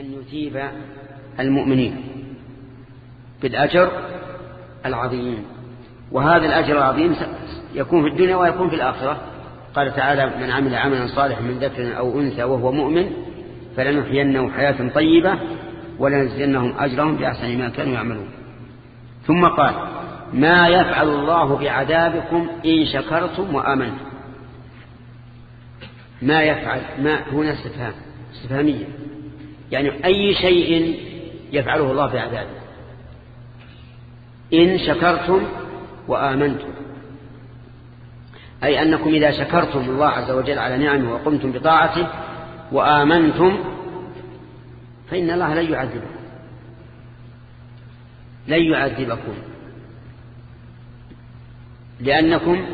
أن يثيب المؤمنين بالأجر العظيم. وهذا الأجر العظيم يكون في الدنيا ويكون في الآخرة. قال تعالى من عمل عملا صالحا من ذكر أو أنثى وهو مؤمن فلنحيينه حياة طيبة ولنجزينهم أجرهم بأحسن ما كانوا يعملون. ثم قال ما يفعل الله بعذابكم إن شكرتم وآمنتم. ما يفعل ما هنا استفهام استفهامية. يعني أي شيء يفعله الله بعذابه إن شكرتم وآمنتم. أي أنكم إذا شكرتم الله عز وجل على نعمه وقمتم بطاعته وآمنتم فإن الله لن يعذبكم. لن يعذبكم. لأنكم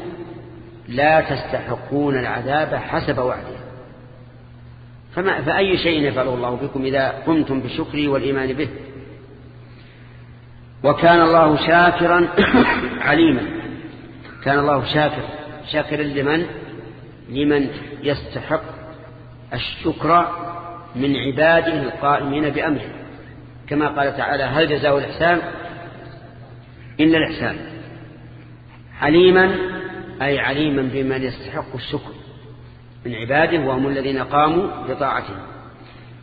لا تستحقون العذاب حسب وعده. فما فأي شيء يفعله الله بكم إذا قمتم بالشكر والإيمان به؟ وكان الله شاكرا عليما. كان الله شاكر. شاكرا لمن؟ لمن يستحق الشكر من عباده القائمين بأمره. كما قال تعالى هل جزاء الإحسان إلا الإحسان. عليما أي عليما بمن يستحق الشكر. من عباده وهم الذين قاموا بطاعته.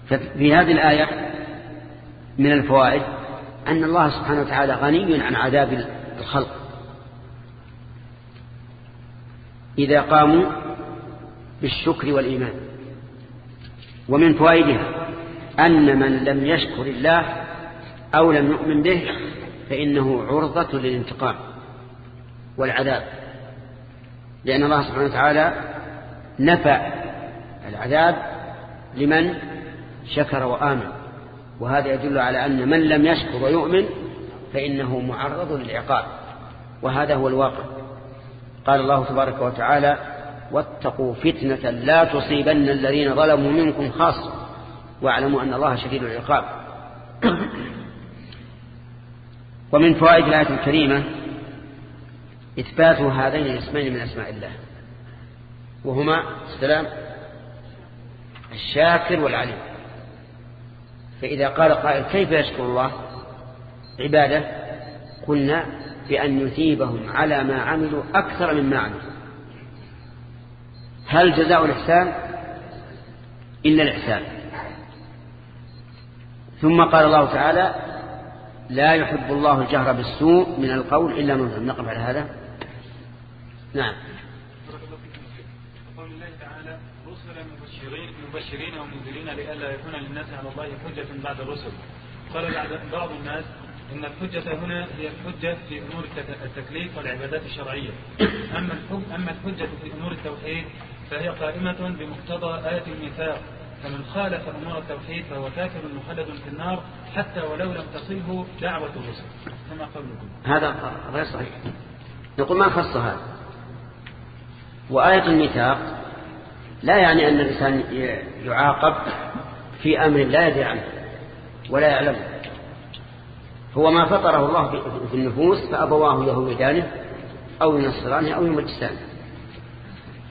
ففي هذه الآية من الفوائد أن الله سبحانه وتعالى غني عن عذاب الخلق. إذا قاموا بالشكر والإيمان. ومن فوائدها أن من لم يشكر الله أو لم يؤمن به فإنه عرضة للانتقام والعذاب. لأن الله سبحانه وتعالى نفى العذاب لمن شكر وآمن. وهذا يدل على أن من لم يشكر ويؤمن فإنه معرض للعقاب. وهذا هو الواقع. قال الله تبارك وتعالى واتقوا فتنة لا تصيبن الذين ظلموا منكم خاصة واعلموا أن الله شديد العقاب. ومن فوائد الآية الكريمة إثبات هذين الاسمين من أسماء الله. وهما السلام الشاكر والعليم. فإذا قال قائل كيف يشكر الله؟ عبادة قلنا بأن يثيبهم على ما عملوا أكثر مما عملوا. هل جزاء الإحسان؟ إلا الإحسان. ثم قال الله تعالى لا يحب الله الجهر بالسوء من القول إلا من نقف على هذا. نعم قول الله تعالى رسلا مبشرين ومنذرين لئلا يكون للناس على الله حجة بعد الرسل. قال بعض الناس إن الحجة هنا هي الحجة في أمور التكليف والعبادات الشرعية. أما أما الحجة في أمور التوحيد فهي قائمة بمقتضى آية الميثاق. فمن خالف أمور التوحيد فهو كافر مخلد في النار حتى ولو لم تصله دعوة الرسل. كما قولكم. هذا غير صحيح. نقول ما خص هذا وآية الميثاق لا يعني أن الإنسان يعاقب في أمر لا يدري عنه ولا يعلمه هو ما فطره الله في النفوس فأبواه يهودانه أو ينصرانه أو يمجسانه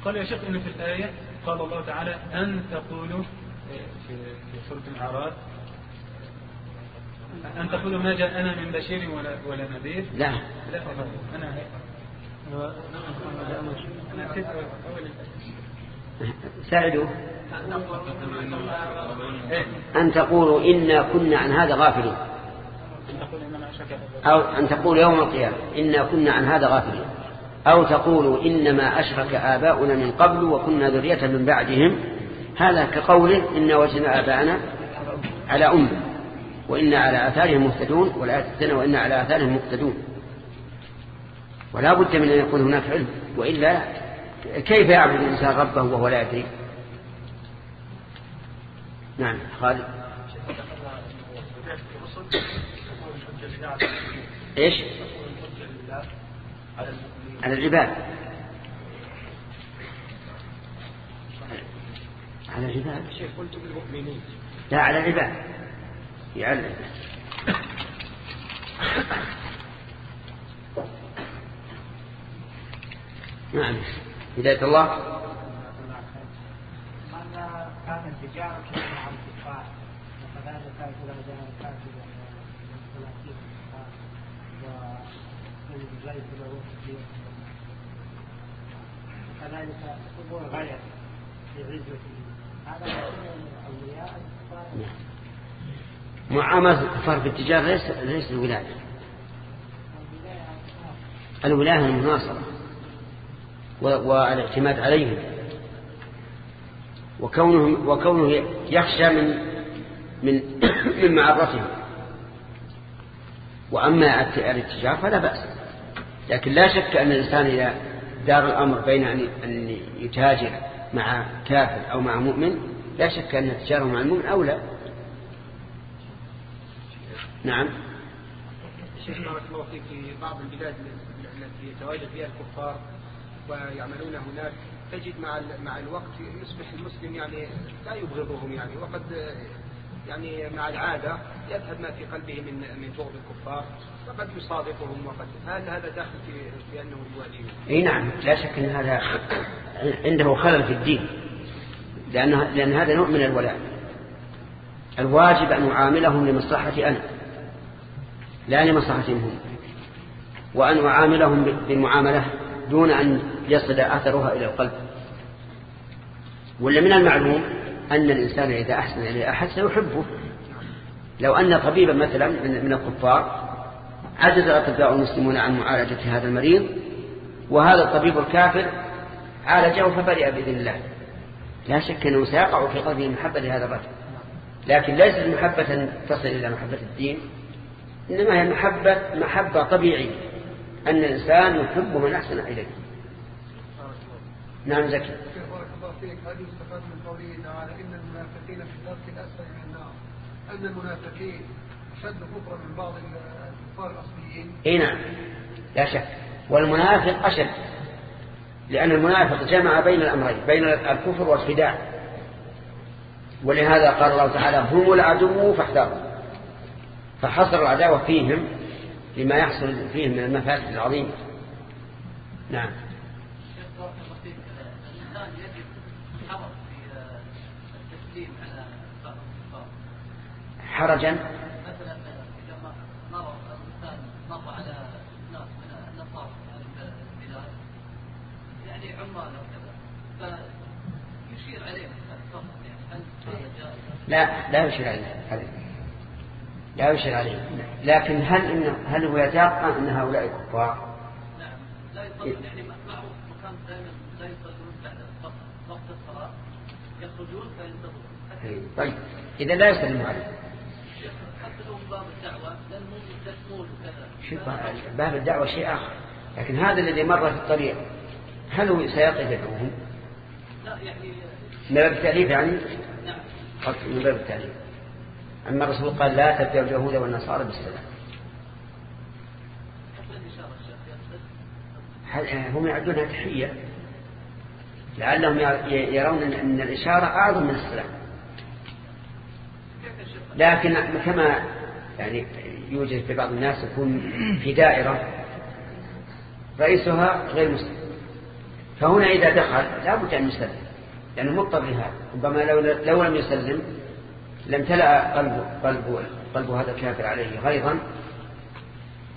قال يا شيخ إن في الآية قال الله تعالى أن تقولوا في سورة الأعراف أن تقولوا ما جاءنا من بشير ولا, ولا نذير لا لا أنا ساعدوا. أن تقولوا إنا كنا عن هذا غافلين. أو أن تقولوا يوم القيامة إنا كنا عن هذا غافلين. أو تقولوا إنما أشرك آباؤنا من قبل وكنا ذرية من بعدهم. هذا كقوله إن وجدنا آباءنا على أمة وإنا على آثارهم مهتدون والآية الثانية وإنا على آثارهم مهتدون ولا بد من أن يكون هناك علم وإلا كيف يعبد الإنسان ربه وهو لا يدري؟ نعم خالد. إيش؟ على العباد. على العباد. قلت بالمؤمنين. لا على العباد. يعلم نعم. هداية الله. غاية في معاملة الكفار في التجارة ليس ليس الولاية. الولاية المناصرة. والاعتماد عليهم. وكونه وكونه يخشى من من من معرتهم. وأما الاتجار فلا بأس. لكن لا شك أن الإنسان إذا دار الأمر بين ان يتاجر مع كافر أو مع مؤمن لا شك أن التجاره مع المؤمن أولى. نعم. شيخ بارك الله فيك في بعض البلاد التي يتواجد فيها الكفار ويعملون هناك تجد مع مع الوقت يصبح المسلم يعني لا يبغضهم يعني وقد يعني مع العادة يذهب ما في قلبه من من بغض الكفار فقد يصادقهم وقد هل هذا داخل في انه يواليهم؟ إي نعم لا شك إن هذا عنده خلل في الدين لأن لأن هذا نوع من الولاء الواجب أن أعاملهم لمصلحتي أنا لا لمصلحتهم هم وأن أعاملهم بالمعاملة دون أن يصل أثرها إلى القلب. ولا من المعلوم أن الإنسان إذا أحسن إلى أحد سيحبه. لو أن طبيبا مثلا من الكفار عجز الأطباء المسلمون عن معالجة هذا المريض وهذا الطبيب الكافر عالجه فبرئ بإذن الله. لا شك أنه سيقع في قلبه محبة لهذا الرجل. لكن ليست محبة تصل إلى محبة الدين إنما هي محبة محبة طبيعية. أن الإنسان يحب من أحسن إليه. نعم زكي. بارك الله فيك هل يستفاد من قوله تعالى إن المنافقين في الدرك الأسفل من النار. أن المنافقين أشد كفرا من بعض الكفار الأصليين. إي نعم لا شك. والمنافق أشد لأن المنافق جمع بين الأمرين بين الكفر والخداع. ولهذا قال الله تعالى هم العدو فاحذروا فحصر العداوة فيهم لما يحصل فيهم من المفاسد العظيمة. نعم حرجا مثلا اذا مر الانسان مر على ناس من النصارى البلاد يعني عمال أو كذا فيشير عليهم فقط يعني هل هذا جائز؟ لا لا يشير عليه لا يشير عليه لكن هل إن هل هو يتيقن أن هؤلاء كفار؟ نعم لا يصلون يعني معروف مكان دائما لا يصلون بعد وقت الصلاه يخرجون فينتظرون طيب إذا لا يسلم عليه شوف باب الدعوة شيء آخر. لكن هذا الذي مر في الطريق هل هو سيقف يدعوهم؟ لا يعني من باب التأليف يعني؟ نعم. من باب التأليف. أما الرسول قال لا تبدأ اليهود والنصارى بالسلام. هم يعدونها تحية؟ لعلهم يرون أن الإشارة أعظم من السلام. لكن كما يعني يوجد في بعض الناس يكون في دائرة رئيسها غير مسلم. فهنا إذا دخل لا بد أن يسلم لأنه مضطر لهذا. ربما لو, لو لم يسلم لم تلأ قلب, قلب, قلب هذا الكافر عليه غيظا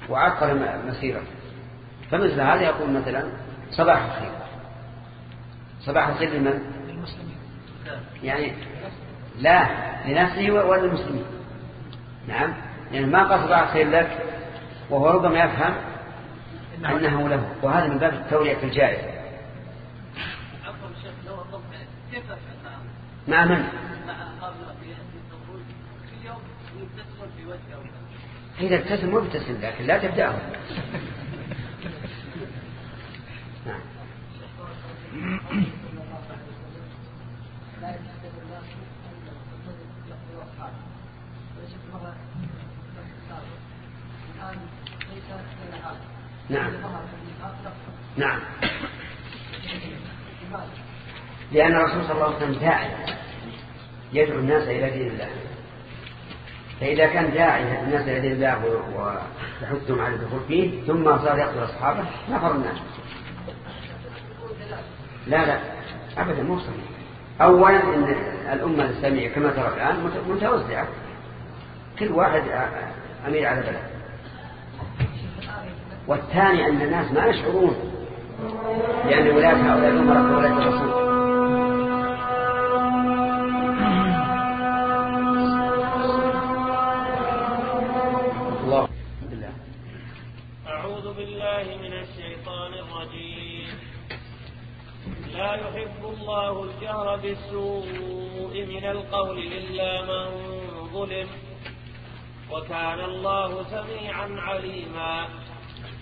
وعقر مسيرة. فمثل هذا يقول مثلا صباح الخير. صباح الخير لمن؟ للمسلمين. يعني لا لنفسه وللمسلمين. نعم. يعني ما قصد الخير لك وهو ربما يفهم أنه له. وهذا من باب التورية في الجائزة مع من؟ إذا ابتسم مبتسم لكن لا تبدأه. نعم. نعم. نعم. لأن الرسول صلى الله عليه وسلم داعي يدعو الناس إلى دين الله. فإذا كان داعي الناس إلى دين الله ويحثهم على الدخول فيه ثم صار يقتل أصحابه نفر الناس. لا لا. أبدا مو صحيح. أولا إن الأمة الإسلامية كما ترى الآن متوزعة. كل واحد أمير على بلد. والثاني أن الناس ما يشعرون لأن ولاية هؤلاء الأمراء كولاية الرسول. أعوذ بالله من الشيطان الرجيم. لا يحب الله الجهر بالسوء من القول إلا من ظلم وكان الله سميعا عليما.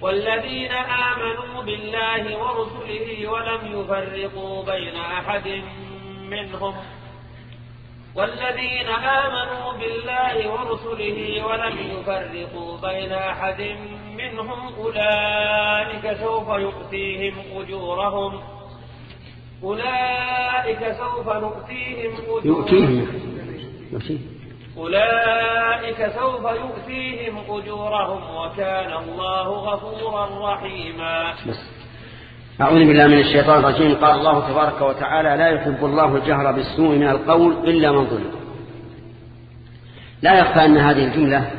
والذين آمنوا بالله ورسله ولم يفرقوا بين أحد منهم. والذين آمنوا بالله ورسله ولم يفرقوا بين أحد منهم أولئك سوف يؤتيهم أجورهم. أولئك سوف نؤتيهم أجورهم. يؤتيهم. أولئك سوف يؤتيهم أجورهم وكان الله غفورا رحيما. أعوذ بالله من الشيطان الرجيم. قال الله تبارك وتعالى لا يحب الله الجهر بالسوء من القول إلا من ظلم. لا يخفى أن هذه الجملة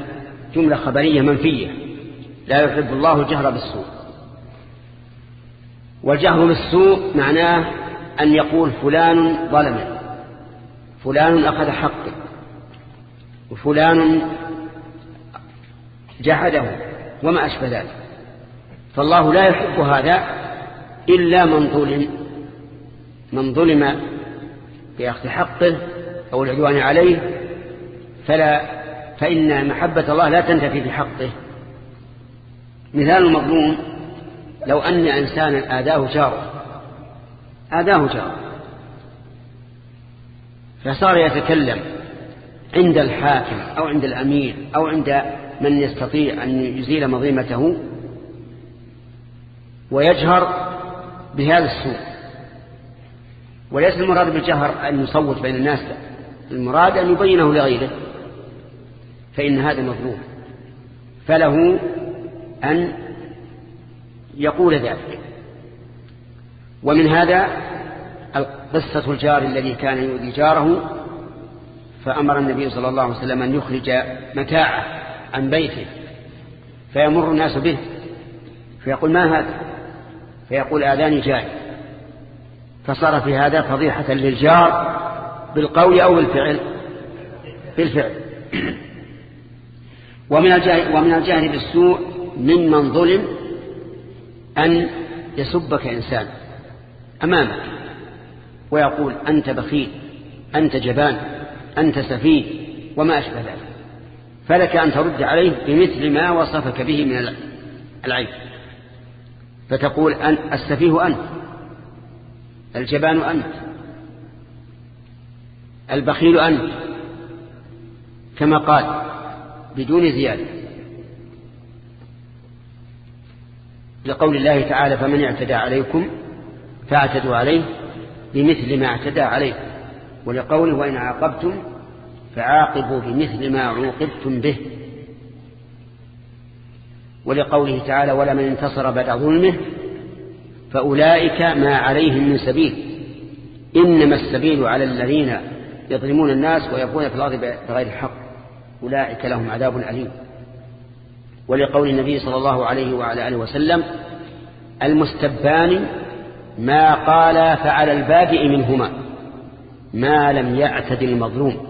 جملة خبرية منفية. لا يحب الله الجهر بالسوء. والجهر بالسوء معناه أن يقول فلان ظلم فلان أخذ حقه. وفلان جحده وما أشبه ذلك. فالله لا يحب هذا إلا من ظلم من ظلم بأخذ حقه أو العدوان عليه فلا فإن محبة الله لا تنتفي بحقه. مثال المظلوم لو أن إنسانا آداه جاره آداه جاره فصار يتكلم. عند الحاكم أو عند الأمير أو عند من يستطيع أن يزيل مظيمته ويجهر بهذا السوء. وليس المراد بالجهر أن يصوت بين الناس المراد أن يبينه لغيره فإن هذا مظلوم. فله أن يقول ذلك. ومن هذا قصة الجار الذي كان يؤذي جاره فأمر النبي صلى الله عليه وسلم أن يخرج متاعه عن بيته فيمر الناس به فيقول ما هذا؟ فيقول آذاني جاي. فصار في هذا فضيحة للجار بالقول أو بالفعل؟ بالفعل. ومن الجاهل, ومن الجاهل بالسوء ممن ظلم أن يسبك إنسان أمامك ويقول أنت بخيل أنت جبان. أنت سفيه وما أشبه ذلك. فلك أن ترد عليه بمثل ما وصفك به من العيب. فتقول أن السفيه أنت الجبان أنت البخيل أنت كما قال بدون زيادة. لقول الله تعالى فمن اعتدى عليكم فاعتدوا عليه بمثل ما اعتدى عليه. ولقوله وإن عاقبتم فعاقبوا بمثل ما عوقبتم به. ولقوله تعالى ولمن انتصر بعد ظلمه فأولئك ما عليهم من سبيل. إنما السبيل على الذين يظلمون الناس ويبغون في الأرض بغير الحق. أولئك لهم عذاب أليم. ولقول النبي صلى الله عليه وعلى آله وسلم المستبان ما قال فعلى البادئ منهما. ما لم يعتد المظلوم.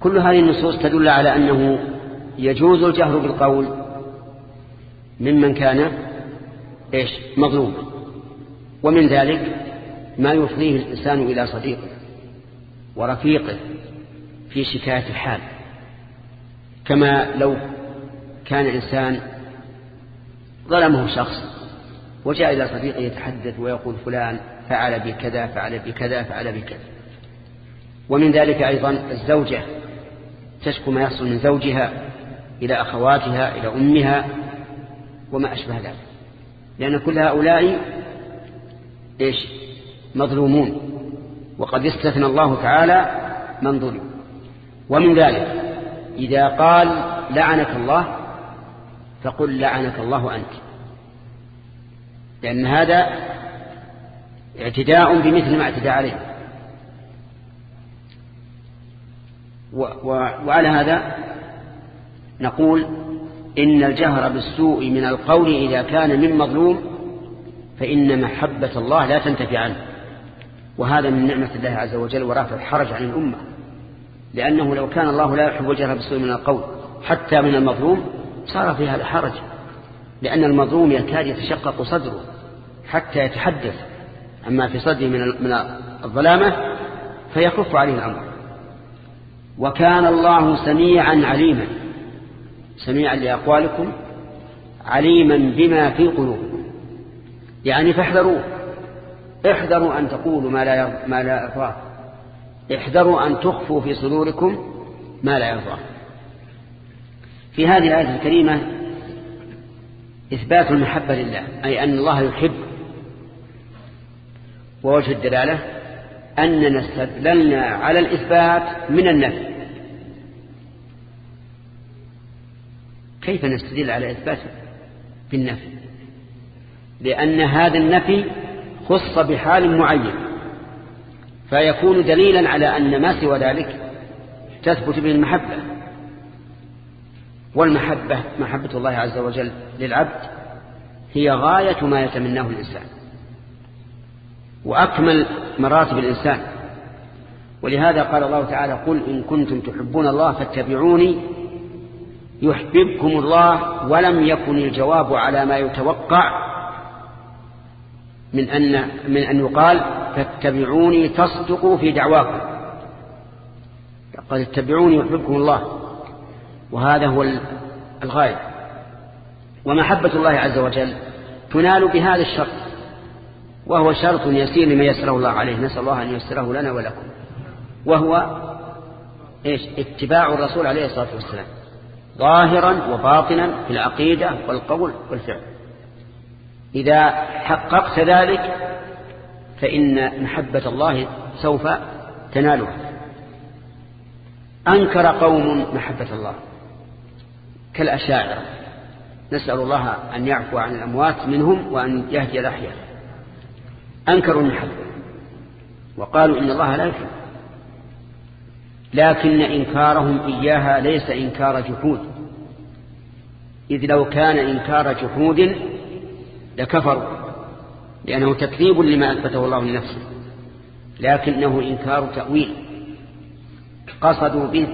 كل هذه النصوص تدل على أنه يجوز الجهر بالقول ممن كان إيش؟ مظلوما ومن ذلك ما يفضيه الإنسان إلى صديقه ورفيقه في شكاية الحال. كما لو كان إنسان ظلمه شخص وجاء إلى صديقه يتحدث ويقول فلان فعل بكذا فعل بكذا فعل بكذا. ومن ذلك أيضا الزوجة تشكو ما يحصل من زوجها إلى أخواتها إلى أمها وما أشبه ذلك. لأن كل هؤلاء إيش؟ مظلومون. وقد استثنى الله تعالى من ظلم. ومن ذلك إذا قال لعنك الله فقل لعنك الله أنت. لأن هذا اعتداء بمثل ما اعتدى عليه. وعلى هذا نقول إن الجهر بالسوء من القول إذا كان من مظلوم فإن محبة الله لا تنتفي عنه. وهذا من نعمة الله عز وجل ورافع الحرج عن الأمة. لأنه لو كان الله لا يحب الجهر بالسوء من القول حتى من المظلوم صار في هذا لأن المظلوم يكاد يتشقق صدره حتى يتحدث. عما في صدره من الظلامة فيخف عليه الأمر. وكان الله سميعا عليما. سميعا لأقوالكم عليما بما في قلوبكم. يعني فاحذروه. احذروا أن تقولوا ما لا ما لا يرضاه احذروا أن تخفوا في صدوركم ما لا يرضاه في هذه الآية الكريمة إثبات المحبة لله أي أن الله يحب ووجه الدلالة أننا استدللنا على الإثبات من النفي. كيف نستدل على إثبات بالنفي؟ لأن هذا النفي خص بحال معين فيكون دليلا على أن ما سوى ذلك تثبت به المحبة. والمحبة محبة الله عز وجل للعبد هي غاية ما يتمناه الإنسان. وأكمل مراتب الإنسان. ولهذا قال الله تعالى قل إن كنتم تحبون الله فاتبعوني يحببكم الله ولم يكن الجواب على ما يتوقع من أن, من أن يقال فاتبعوني تصدقوا في دعواكم قال اتبعوني يحببكم الله وهذا هو الغاية. ومحبة الله عز وجل تنال بهذا الشرط. وهو شرط يسير لما يسره الله عليه. نسأل الله أن يسره لنا ولكم. وهو إيش؟ اتباع الرسول عليه الصلاة والسلام. ظاهرا وباطنا في العقيدة والقول والفعل. إذا حققت ذلك فإن محبة الله سوف تنالها. أنكر قوم محبة الله كالأشاعرة. نسأل الله أن يعفو عن الأموات منهم وأن يهدي الأحياء. أنكروا المحبة وقالوا إن الله لا يحب لكن إنكارهم إياها ليس إنكار جحود. إذ لو كان إنكار جحود لكفروا لأنه تكذيب لما أثبته الله لنفسه. لكنه إنكار تأويل. قصدوا به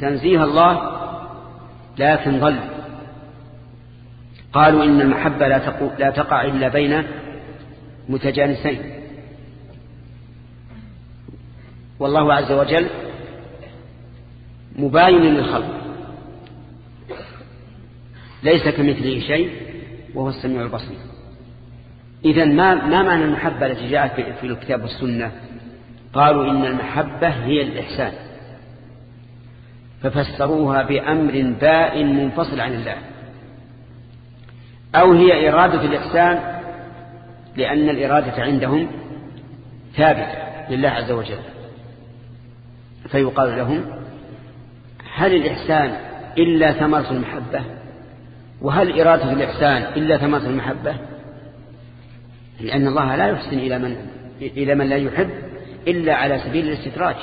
تنزيه الله لكن ظل قالوا إن المحبة لا, لا تقع إلا بين متجانسين. والله عز وجل مباين للخلق. ليس كمثله شيء وهو السميع البصير. إذا ما ما معنى المحبة التي جاءت في الكتاب والسنة؟ قالوا إن المحبة هي الإحسان. ففسروها بأمر باء منفصل عن الله. أو هي إرادة الإحسان لأن الإرادة عندهم ثابتة لله عز وجل. فيقال لهم هل الإحسان إلا ثمرة المحبة؟ وهل إرادة الإحسان إلا ثمرة المحبة؟ لأن الله لا يحسن إلى من, إلى من لا يحب إلا على سبيل الاستدراج.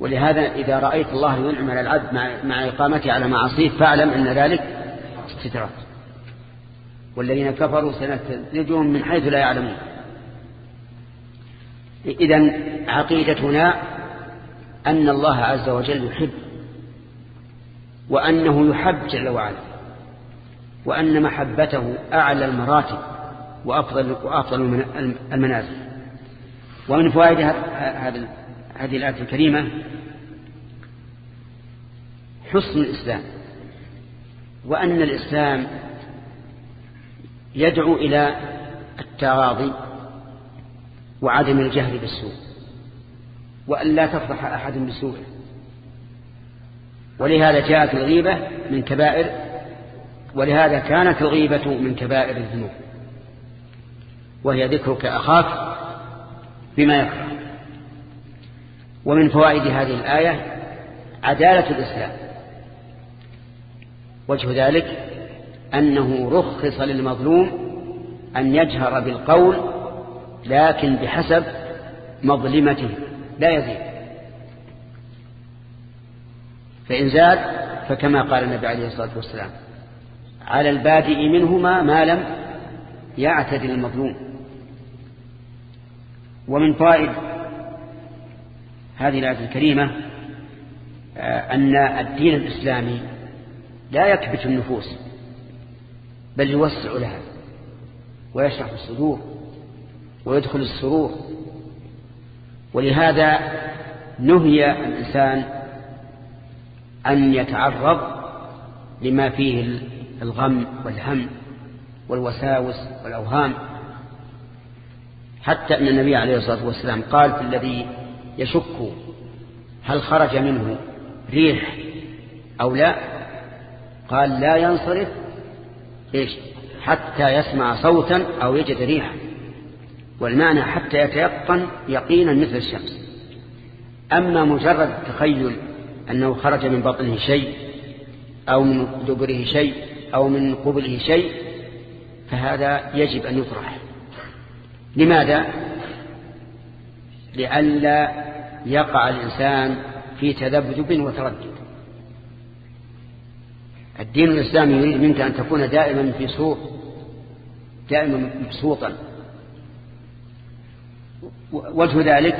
ولهذا إذا رأيت الله ينعم على العبد مع, إقامته على معصيه فاعلم أن ذلك استدراج. والذين كفروا سنستدرجهم من حيث لا يعلمون. إذا عقيدتنا أن الله عز وجل يحب وأنه يحب جل وعلا وأن محبته أعلى المراتب وأفضل, وأفضل المنازل. ومن فوائد هذه الآية الكريمة حسن الإسلام وأن الإسلام يدعو إلى التراضي وعدم الجهل بالسوء وأن لا تفضح أحد بسوء ولهذا جاءت الغيبة من كبائر ولهذا كانت الغيبة من كبائر الذنوب. وهي ذكرك أخاك بما يكره. ومن فوائد هذه الآية عدالة الإسلام. وجه ذلك أنه رخص للمظلوم أن يجهر بالقول لكن بحسب مظلمته. لا يزيد. فإن زاد فكما قال النبي عليه الصلاة والسلام على البادئ منهما ما لم يعتدل المظلوم. ومن فائد هذه الآية الكريمة أن الدين الإسلامي لا يكبت النفوس. بل يوسع لها ويشرح الصدور ويدخل السرور. ولهذا نهي الإنسان أن يتعرض لما فيه الغم والهم والوساوس والأوهام. حتى أن النبي عليه الصلاة والسلام قال في الذي يشك هل خرج منه ريح أو لا؟ قال لا ينصرف إيش؟ حتى يسمع صوتا أو يجد ريحا. والمعنى حتى يتيقن يقينا مثل الشمس. أما مجرد التخيل أنه خرج من بطنه شيء أو من دبره شيء أو من قبله شيء فهذا يجب أن يطرح لماذا؟ لئلا يقع الإنسان في تذبذب وتردد. الدين الإسلامي يريد منك أن تكون دائما في سوق دائما مبسوطا. وجه ذلك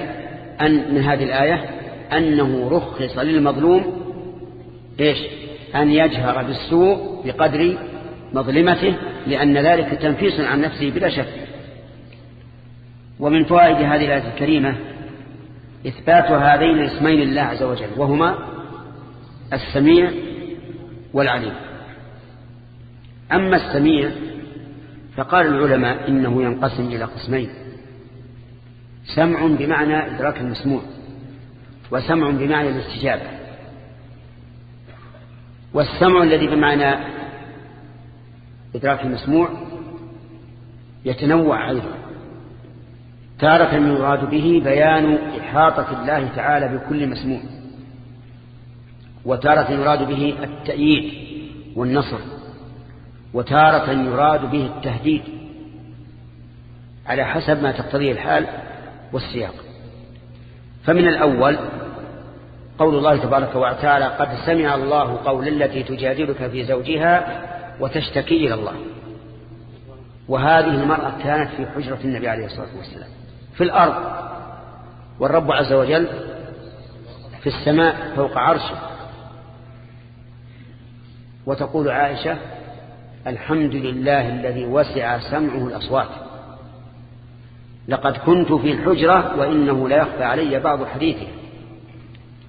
أن من هذه الآية أنه رخص للمظلوم إيش؟ أن يجهر بالسوء بقدر مظلمته لأن ذلك تنفيس عن نفسه بلا شك. ومن فوائد هذه الآية الكريمة إثبات هذين الاسمين لله عز وجل وهما السميع والعليم. أما السميع فقال العلماء إنه ينقسم إلى قسمين سمع بمعنى إدراك المسموع وسمع بمعنى الاستجابة والسمع الذي بمعنى إدراك المسموع يتنوع أيضا. تارة يراد به بيان إحاطة الله تعالى بكل مسموع. وتارة يراد به التأييد والنصر وتارة يراد به التهديد على حسب ما تقتضيه الحال والسياق. فمن الأول قول الله تبارك وتعالى قد سمع الله قول التي تجادلك في زوجها وتشتكي إلى الله وهذه المرأة كانت في حجرة النبي عليه الصلاة والسلام. في الأرض والرب عز وجل في السماء فوق عرشه وتقول عائشة الحمد لله الذي وسع سمعه الأصوات. لقد كنت في الحجرة وإنه لا يخفى علي بعض حديثه.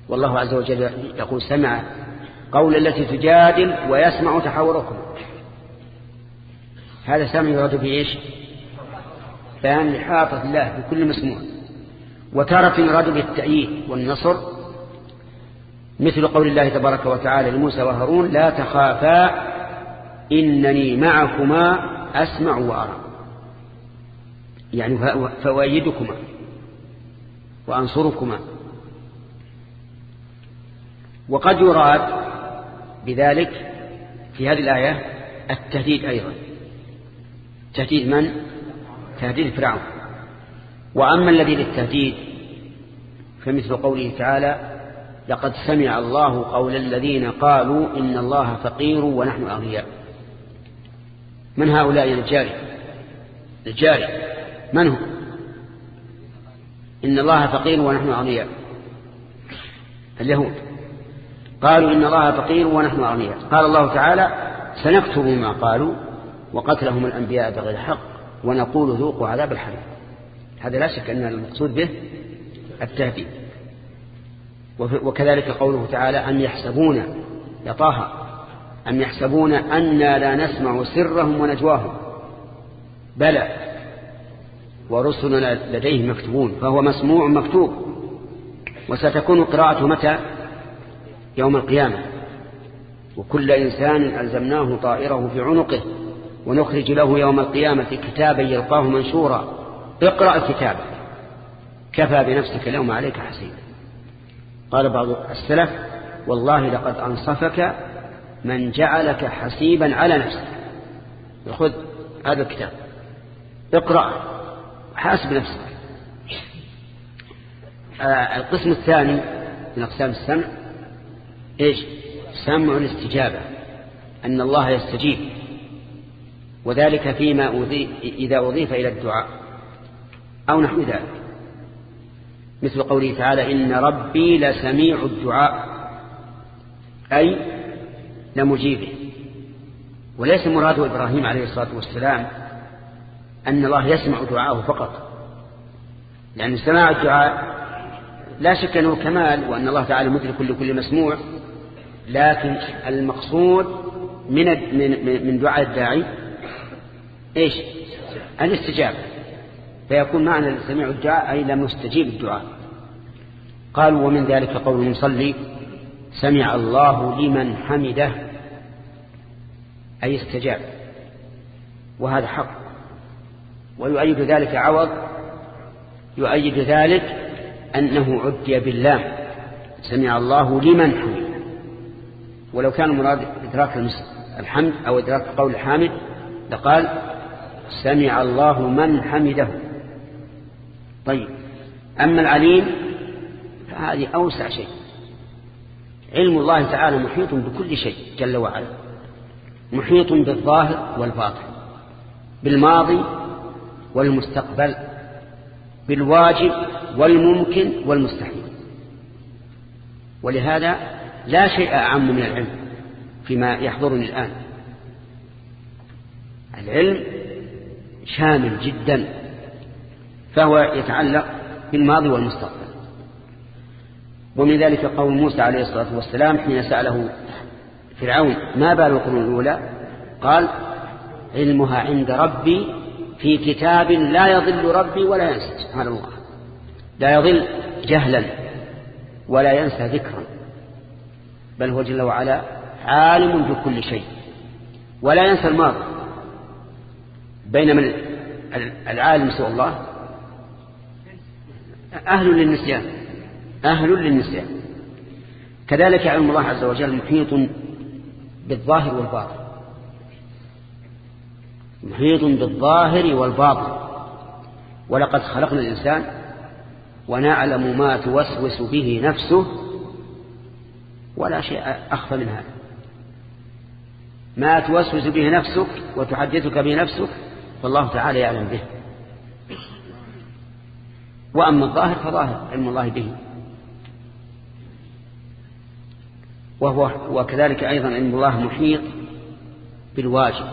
والله عز وجل يقول سمع قول التي تجادل ويسمع تحاوركم هذا سمع يراد به إيش؟ بيان لحاطة الله بكل مسموع. وتارة يراد به التأييد والنصر مثل قول الله تبارك وتعالى لموسى وهارون لا تخافا إنني معكما أسمع وأرى. يعني فأؤيدكما وأنصركما. وقد يراد بذلك في هذه الآية التهديد أيضا. تهديد من؟ تهديد فرعون. وأما الذي للتهديد فمثل قوله تعالى لقد سمع الله قول الذين قالوا إن الله فقير ونحن أغنياء. من هؤلاء الجاري؟ الجاري. من هو إن الله فقير ونحن أغنياء. اليهود. قالوا إن الله فقير ونحن أغنياء. قال الله تعالى سنكتب ما قالوا وقتلهم الأنبياء بغير حق ونقول ذوقوا عذاب الحريق. هذا لا شك أن المقصود به التهديد. وكذلك قوله تعالى أم يحسبون يا طه أم يحسبون أنا لا نسمع سرهم ونجواهم. بلى ورسلنا لديه مكتوبون فهو مسموع مكتوب. وستكون قراءته متى؟ يوم القيامة. وكل إنسان ألزمناه طائره في عنقه ونخرج له يوم القيامة كتابا يلقاه منشورا. اقرأ الكتاب. كفى بنفسك اليوم عليك حسيبا. قال بعض السلف والله لقد أنصفك من جعلك حسيبا على نفسك. خذ هذا الكتاب اقرأ حاسب نفسك. آه القسم الثاني من أقسام السمع إيش؟ سمع الاستجابة أن الله يستجيب. وذلك فيما أضيف إذا أضيف إلى الدعاء أو نحو ذلك. مثل قوله تعالى إن ربي لسميع الدعاء. أي لمجيبه. وليس مراد إبراهيم عليه الصلاة والسلام أن الله يسمع دعاءه فقط. لأن سماع الدعاء لا شك أنه كمال وأن الله تعالى مدرك لكل مسموع لكن المقصود من من دعاء الداعي إيش؟ الاستجابة. فيكون معنى سميع الدعاء أي لم يستجيب الدعاء. قالوا ومن ذلك قول المصلي سمع الله لمن حمده أي استجاب وهذا حق ويؤيد ذلك عوض يؤيد ذلك أنه عدي بالله سمع الله لمن حمده. ولو كان المراد إدراك الحمد أو إدراك قول الحامد لقال سمع الله من حمده. طيب أما العليم فهذه أوسع شيء. علم الله تعالى محيط بكل شيء جل وعلا. محيط بالظاهر والباطن بالماضي والمستقبل بالواجب والممكن والمستحيل. ولهذا لا شيء أعم من العلم فيما يحضرني الآن. العلم شامل جدا فهو يتعلق بالماضي والمستقبل. ومن ذلك قول موسى عليه الصلاة والسلام حين سأله فرعون ما بال القرون الأولى؟ قال علمها عند ربي في كتاب لا يضل ربي ولا ينسى. سبحان الله. لا يضل جهلا ولا ينسى ذكرا بل هو جل وعلا عالم بكل شيء ولا ينسى الماضي. بينما العالم سوى الله؟ أهل للنسيان. أهل للنسيان. كذلك علم الله عز وجل محيط بالظاهر والباطن. محيط بالظاهر والباطن. ولقد خلقنا الإنسان ونعلم ما توسوس به نفسه ولا شيء أخفى من هذا. ما توسوس به نفسك وتحدثك به نفسك فالله تعالى يعلم به. وأما الظاهر فظاهر علم الله به. وهو وكذلك أيضا علم الله محيط بالواجب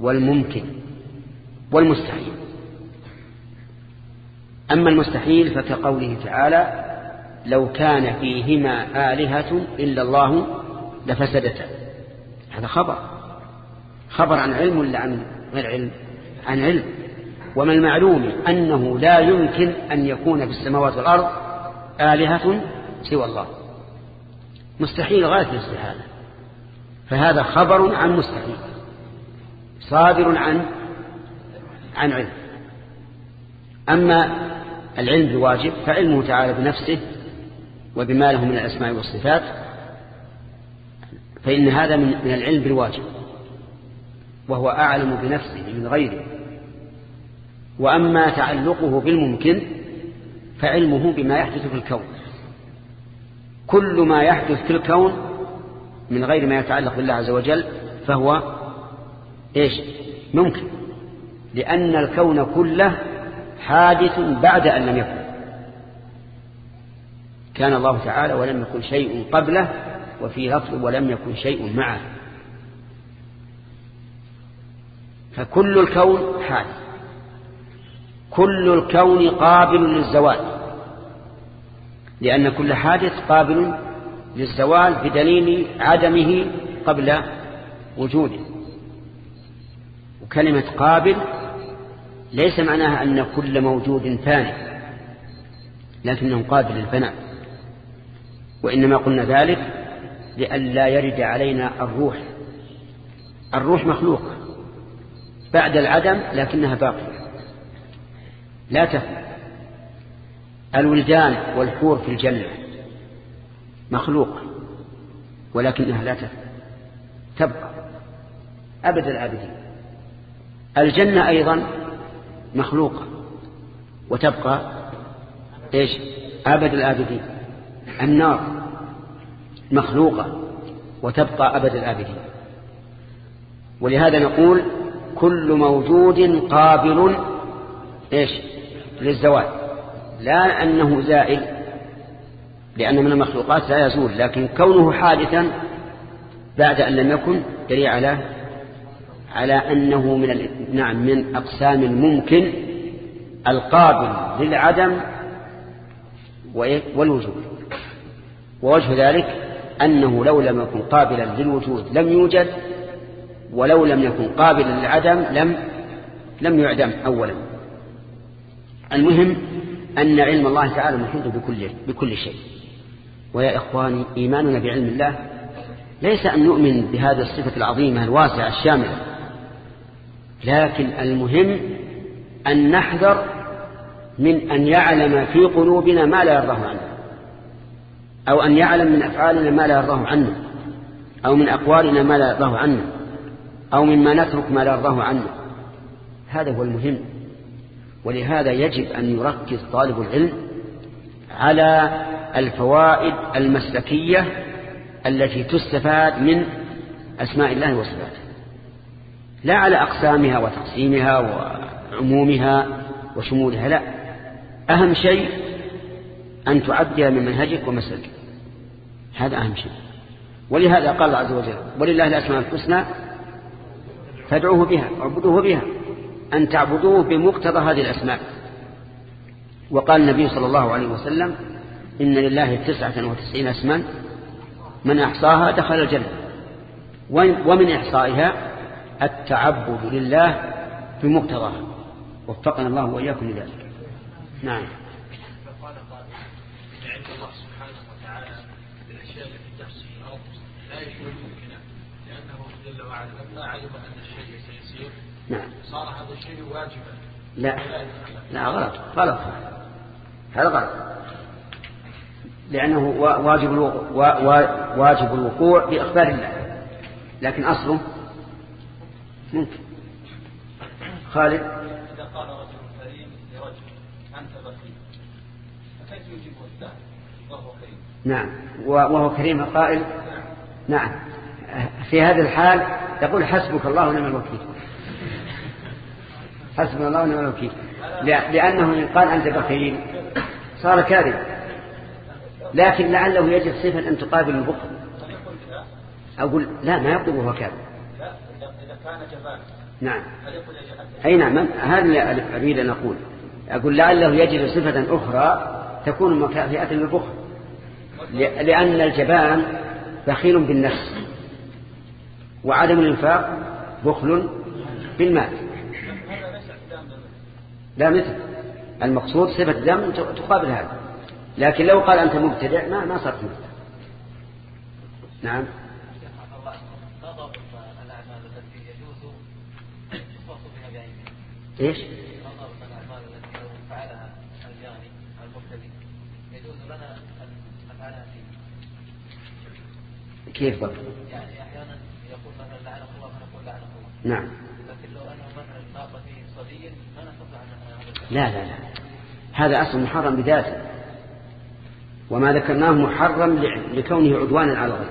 والممكن والمستحيل. أما المستحيل فكقوله تعالى لو كان فيهما آلهة إلا الله لفسدتا. هذا خبر. خبر عن علم ولا عن غير علم؟ عن علم. وما المعلوم؟ أنه لا يمكن أن يكون في السماوات والأرض آلهة سوى الله. مستحيل غاية الاستحالة. فهذا خبر عن مستحيل. صادر عن عن علم. أما العلم بواجب فعلمه تعالى بنفسه وبما له من الأسماء والصفات فإن هذا من, من العلم بالواجب وهو أعلم بنفسه من غيره. وأما تعلقه بالممكن فعلمه بما يحدث في الكون. كل ما يحدث في الكون من غير ما يتعلق بالله عز وجل فهو إيش؟ ممكن. لأن الكون كله حادث بعد أن لم يكن. كان الله تعالى ولم يكن شيء قبله وفي لفظ ولم يكن شيء معه. فكل الكون حادث. كل الكون قابل للزوال. لأن كل حادث قابل للزوال بدليل عدمه قبل وجوده. وكلمة قابل ليس معناها أن كل موجود فاني لكنه قابل للفناء وإنما قلنا ذلك لئلا يرد علينا الروح. الروح مخلوقة بعد العدم لكنها باقية. لا تفنى الولدان والحور في الجنة. مخلوقة ولكنها لا تبقى. أبد الآبدين. الجنة أيضا مخلوقة وتبقى إيش؟ أبد الآبدين. النار مخلوقة وتبقى أبد الآبدين. ولهذا نقول كل موجود قابل إيش؟ للزوال. لا أنه زائل لأن من المخلوقات لا يزول لكن كونه حادثا بعد أن لم يكن دليل على على أنه من نعم من أقسام الممكن القابل للعدم والوجود. ووجه ذلك أنه لو لم يكن قابلا للوجود لم يوجد ولو لم يكن قابلا للعدم لم لم يعدم أولا. المهم أن علم الله تعالى محيط بكل, بكل شيء. ويا إخواني إيماننا بعلم الله ليس أن نؤمن بهذه الصفة العظيمة الواسعة الشاملة لكن المهم أن نحذر من أن يعلم في قلوبنا ما لا يرضاه عنه أو أن يعلم من أفعالنا ما لا يرضاه عنه أو من أقوالنا ما لا يرضاه عنه أو مما نترك ما لا يرضاه عنه. هذا هو المهم. ولهذا يجب أن يركز طالب العلم على الفوائد المسلكية التي تستفاد من أسماء الله وصفاته لا على أقسامها وتقسيمها وعمومها وشمولها لا. أهم شيء أن تعدها من منهجك ومسلكك. هذا أهم شيء. ولهذا قال الله عز وجل ولله الأسماء الحسنى فادعوه بها واعبدوه بها. أن تعبدوه بمقتضى هذه الأسماء. وقال النبي صلى الله عليه وسلم إن لله تسعة وتسعين اسما من أحصاها دخل الجنة. ومن إحصائها التعبد لله بمقتضاها. وفقنا الله وإياكم لذلك. نعم. لا يكون ممكنا لأنه جل وعلا لما علم أن نعم. صار هذا الشيء واجبا. لا. لا غلط. غلط. هذا غلط. لأنه واجب الوقوع, واجب الوقوع بإخبار الله. لكن أصله ممكن. خالد؟ إذا قال رجل كريم لرجل أنت بخيل. فكيف يجيبه الثاني وهو كريم. نعم. وهو كريم قائل نعم. في هذه الحال يقول حسبك الله ونعم الوكيل. حسبنا الله ونعم الوكيل. لأنه إن قال أنت بخيل صار كاذب. لكن لعله يجد صفة أن تقابل البخل. أقول لا ما يقول وهو كاذب. لا إذا كان جبان نعم. أي نعم هذا اللي أريد أن أقول. أقول لعله يجد صفة أخرى تكون مكافئة للبخل لأن الجبان بخيل بالنفس. وعدم الإنفاق بخل بالمال. لا مثل. المقصود صفة دم تقابل هذا. لكن لو قال أنت مبتدع ما ما صرت مبتدع. نعم. فيه؟ كيف ضبط؟ يعني أحيانا يقول مثلا لعنه الله فنقول لعنه الله. نعم لكن لو أنه مثلا ناقة فيه صبي ما نستطيع أن نفعل هذا لا لا لا. هذا أصل محرم بذاته. وما ذكرناه محرم لكونه عدوانا على الغير.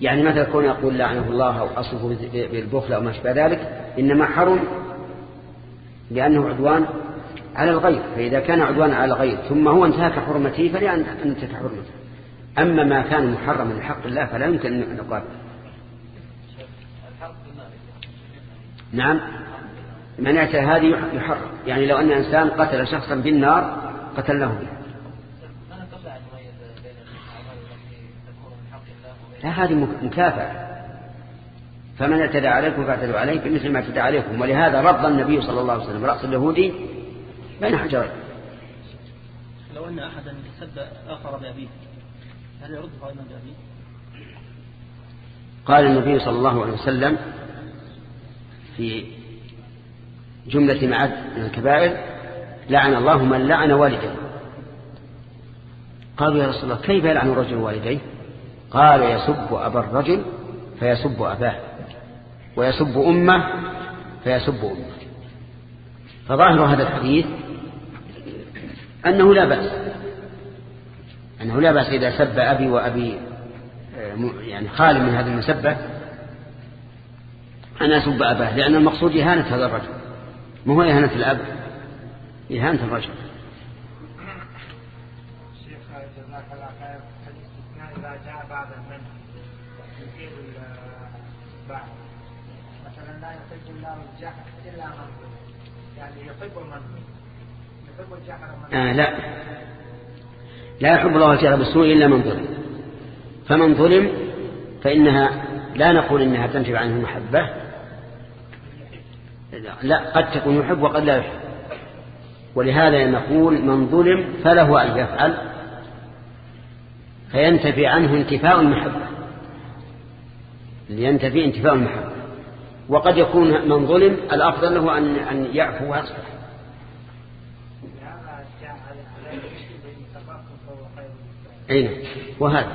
يعني مثلا كون يقول لعنه الله أو أصفه بالبخل أو ما شابه ذلك إنما حرم لأنه عدوان على الغير. فإذا كان عدوانا على الغير ثم هو انتهك حرمته فلا أن انتهك حرمته أما ما كان محرما لحق الله فلا يمكن أن نقابل نعم؟ من أتى هذه يحرم. يعني لو أن إنسان قتل شخصا بالنار قتلناه بها لا هذه مكافأة. فمن اعتدى عليكم فاعتدوا عليه بمثل ما اعتدى عليكم. ولهذا رضى النبي صلى الله عليه وسلم. رأس اليهودي بين حجرين. لو أن أحدا سب آخر بأبيه هل يرد قائما بأبيه؟ قال النبي صلى الله عليه وسلم في جملة معد من الكبائر لعن الله من لعن والديه. قالوا يا رسول الله كيف يلعن الرجل والديه؟ قال يسب أبا الرجل فيسب أباه ويسب أمه فيسب أمه. فظاهر هذا الحديث أنه لا بأس أنه لا بأس إذا سب أبي وأبي آه، يعني خال من هذه المسبة أن أسب أباه لأن المقصود إهانة هذا الرجل. ما هو إهانة الأب؟ إهانة الرجل. شيخ جزاك الله خير؟ الاستثناء إذا جاء بعد المنع يفيد البعض. مثلا لا يحب الله إلا من. يعني يحب من ظلم. يحب الجهل من آه لا. لا يحب الله الجهر بالسوء إلا من ظلم. فمن ظلم فإنها لا نقول إنها تنفي عنه المحبة لا قد تكون يحب وقد لا يحب. ولهذا نقول من ظلم فله أن يفعل فينتفي عنه انتفاء المحبة. لينتفي انتفاء المحبة. وقد يكون من ظلم الأفضل له أن أن يعفو ويصفح لهذا جاء على على المشكلة بين تفاقم فهو خير أي نعم. وهذا.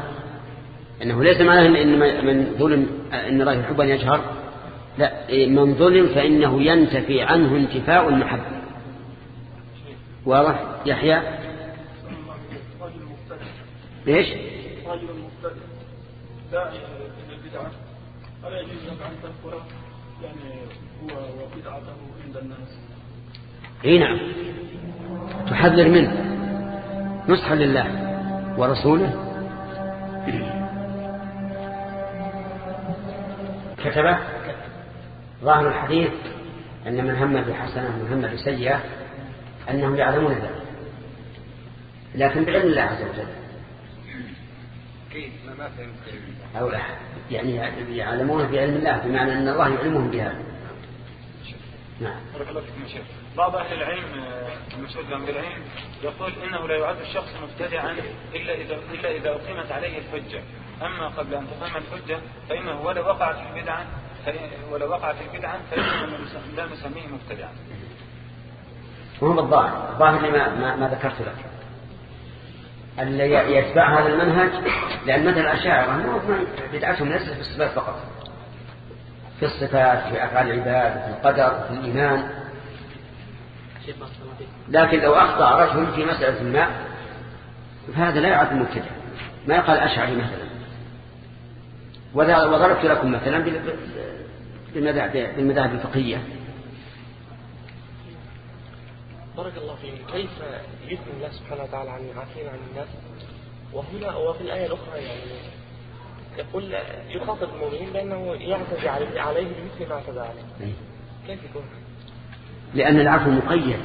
أنه ليس معناه إن من ظلم إن الله يحب أن يجهر. لا من ظلم فإنه ينتفي عنه انتفاء المحبة. واضح؟ يحيى؟ ليش؟ رجل مبتدع داعي إلى البدعه فلا يجوز لك ان تذكر يعني هو وبدعته عند الناس إي نعم. تحذر منه. نصحا لله ورسوله. كتب ظاهر الحديث أن من هم بحسنة ومن هم بسيئة أنهم يعلمون ذلك. لكن بعلم الله عز وجل. كيف؟ ما فهمت أو لا يعني يعلمون بعلم الله بمعنى أن الله يعلمهم بهذا. نعم. بارك الله فيكم شيخ. بعض أهل العلم المسؤول عن العلم يقول إنه لا يعد الشخص مبتدعا إلا إذا إلا إذا أقيمت عليه الحجة. أما قبل أن تقام الحجة فإنه ولو وقعت في بدعة فإن- ولو وقع في بدعة فإنه لا نسميه مبتدعا. وهم الظاهر. الظاهر لما ما, ما ذكرت لك اللي يتبع هذا المنهج لأن مثل الأشاعرة هم بدعتهم ليست في الصفات فقط. في الصفات في أفعال العباد في القدر في الإيمان. لكن لو أخطأ رجل في مسألة ما فهذا لا يعد مبتدع ما يقال أشعري مثلا. وضربت لكم مثلا بالمذاهب الفقهية. بارك الله فيك. كيف يثني الله سبحانه وتعالى عن يعافينا عن الناس؟ وهنا وفي الآية الأخرى يعني يقول يخاطب المؤمنين بأنه يعتدي عليه عليه بمثل ما اعتدى عليه. كيف يكون؟ لأن العفو مقيد.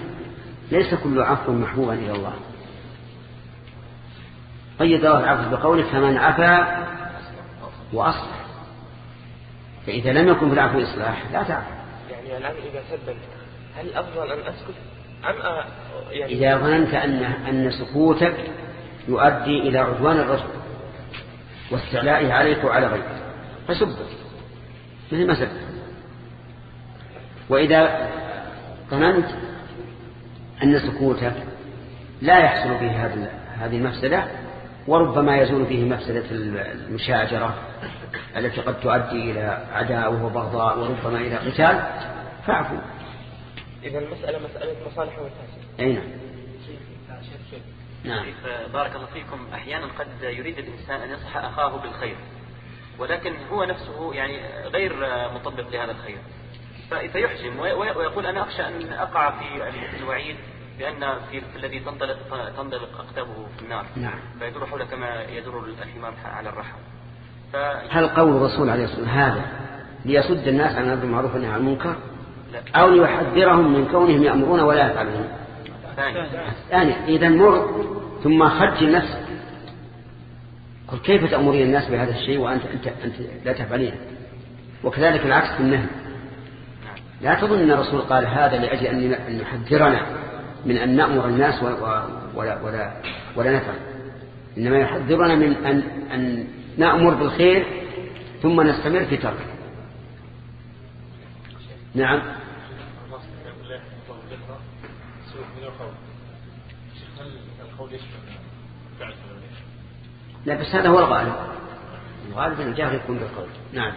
ليس كل عفو محبوبا إلى الله. قيد الله العفو بقوله فمن عفا وأصلح. فإذا لم يكن في العفو إصلاح لا تعفو. يعني الآن إذا سبني هل الأفضل أن أسكت أم أ... يعني إذا ظننت أن أن سكوتك يؤدي إلى عدوان الرجل واستعلائه عليك وعلى غيرك فسبه مثل ما سبت وإذا ظننت أن سكوتك لا يحصل به هذه هذه المفسدة وربما يزول فيه مفسدة المشاجرة التي قد تؤدي إلى عداوة وبغضاء وربما إلى قتال. فاعفوا إذا المسألة مسألة مصالح ومفاسد أي نعم. نعم. بارك الله فيكم. أحيانا قد يريد الإنسان أن ينصح أخاه بالخير ولكن هو نفسه يعني غير مطبق لهذا الخير. في- فيحجم وي- وي- ويقول أنا أخشى أن أقع في الوعيد بأن في في الذي تنطلق تنطلق أقدامه في النار. نعم. فيدور حول كما يدور الحمار على الرحى ف... هل قول الرسول عليه الصلاة والسلام هذا ليصد الناس عن الأمر بالمعروف والنهي عن المنكر؟ أو ليحذرهم من كونهم يأمرون ولا يفعلون؟ الثاني إذا مر ثم خرج نفسك قل كيف تأمرين الناس بهذا الشيء وأنت أنت أنت لا تفعلينه وكذلك العكس في النهي. لا تظن أن الرسول قال هذا لأجل أن يحذرنا. من أن نأمر الناس ولا, ولا, ولا نفعل. إنما يحذرنا من أن, أن نأمر بالخير ثم نستمر في تركه نعم. لا بس هذا هو الغالب. الغالب أن الجهل يكون بالقول. نعم.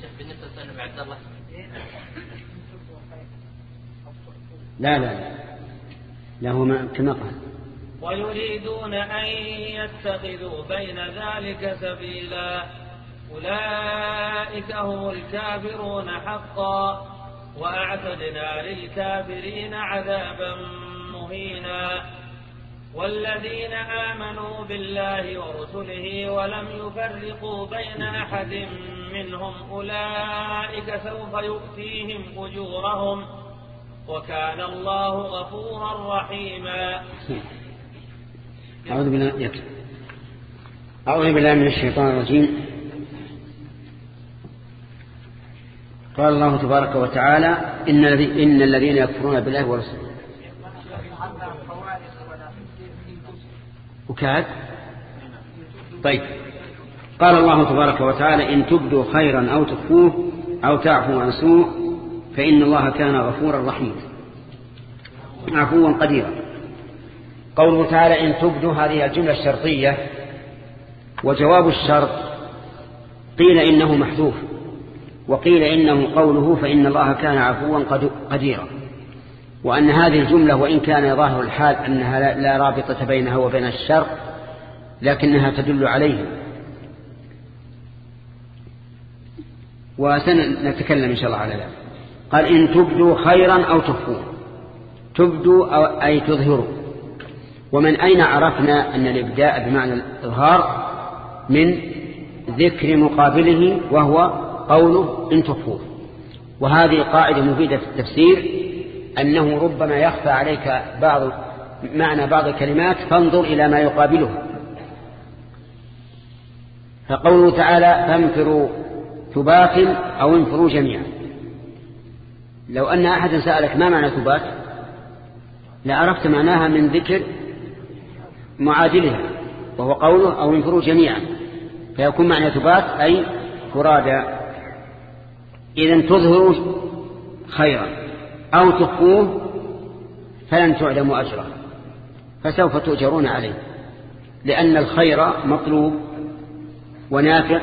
شيخ بالنسبة لسنة عبد الله. لا لا لا. لا هو كما قال. ويريدون أن يتخذوا بين ذلك سبيلا. أولئك هم الكافرون حقا. وأعتدنا للكافرين عذابا مهينا. والذين آمنوا بالله ورسله ولم يفرقوا بين أحد منهم أولئك سوف يؤتيهم أجورهم. وكان الله غفورا رحيما. أعوذ بالله أعوذ بالله من الشيطان الرجيم. قال الله تبارك وتعالى إن, إن الذين يكفرون بالله ورسوله وكاد؟ طيب. قال الله تبارك وتعالى إن تبدوا خيرا أو تخفوه أو تعفوا عن سوء فإن الله كان غفورا رحيما عفوا قديرا. قوله تعالى إن تبدوا هذه الجملة الشرطية وجواب الشرط قيل إنه محذوف وقيل إنه قوله فإن الله كان عفوا قديرا. وأن هذه الجملة وإن كان ظاهر الحال أنها لا رابطة بينها وبين الشرط لكنها تدل عليه. وسنتكلم إن شاء الله على ذلك. قال إن تبدوا خيرا أو تخفوه. تبدوا أو أي تظهروا. ومن أين عرفنا أن الإبداء بمعنى الإظهار؟ من ذكر مقابله وهو قوله إن تخفوه. وهذه قاعدة مفيدة في التفسير أنه ربما يخفى عليك بعض معنى بعض الكلمات فانظر إلى ما يقابله. فقوله تعالى فانفروا ثبات أو انفروا جميعا. لو أن أحدا سألك ما معنى ثبات لعرفت معناها من ذكر معادلها وهو قوله أو انفروا جميعا فيكون معنى ثبات أي فرادا إذا تظهروا خيرا أو تخفوه فلن تعلموا أجره فسوف تؤجرون عليه لأن الخير مطلوب ونافع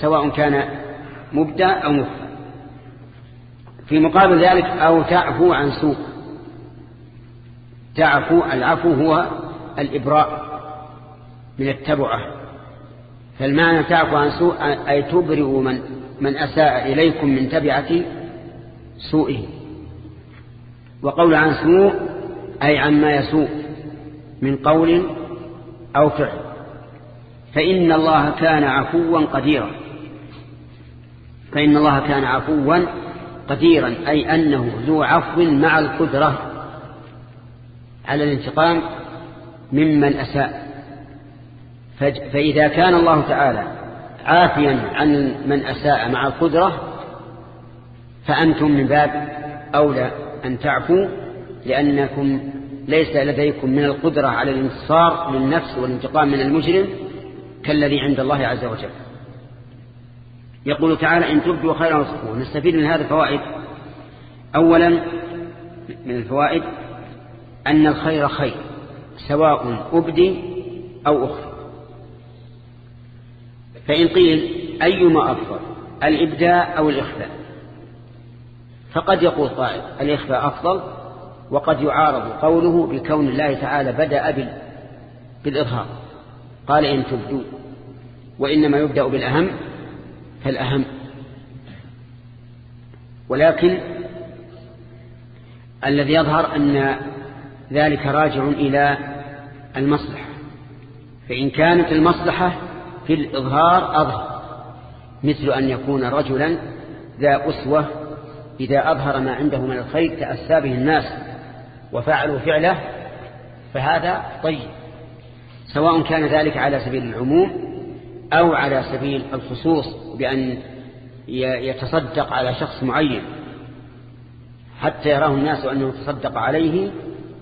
سواء كان مبدع أو مخفى في مقابل ذلك أو تعفو عن سوء. تعفو العفو هو الإبراء من التبعة. فالمعنى تعفو عن سوء أي تبرئ من, من أساء إليكم من تبعة سوءه. وقول عن سوء أي عما يسوء من قول أو فعل. فإن الله كان عفوا قديرا. فإن الله كان عفوا قديرا أي أنه ذو عفو مع القدرة على الانتقام ممن أساء. فإذا كان الله تعالى عافيا عن من أساء مع القدرة فأنتم من باب أولى أن تعفوا لأنكم ليس لديكم من القدرة على الانتصار للنفس والانتقام من المجرم كالذي عند الله عز وجل. يقول تعالى إن تبدوا خيرا وصفوه نستفيد من هذا فوائد أولا من الفوائد أن الخير خير سواء أبدي أو أخفى. فإن قيل أيما أفضل الإبداء أو الإخفاء. فقد يقول قائل الإخفاء أفضل وقد يعارض قوله بكون الله تعالى بدأ بالإظهار. قال إن تبدوا وإنما يبدأ بالأهم فالأهم ولكن الذي يظهر أن ذلك راجع إلى المصلحة. فإن كانت المصلحة في الإظهار أظهر مثل أن يكون رجلا ذا أسوة إذا أظهر ما عنده من الخير تأسى به الناس وفعلوا فعله فهذا طيب. سواء كان ذلك على سبيل العموم أو على سبيل الخصوص بأن يتصدق على شخص معين حتى يراه الناس أنه تصدق عليه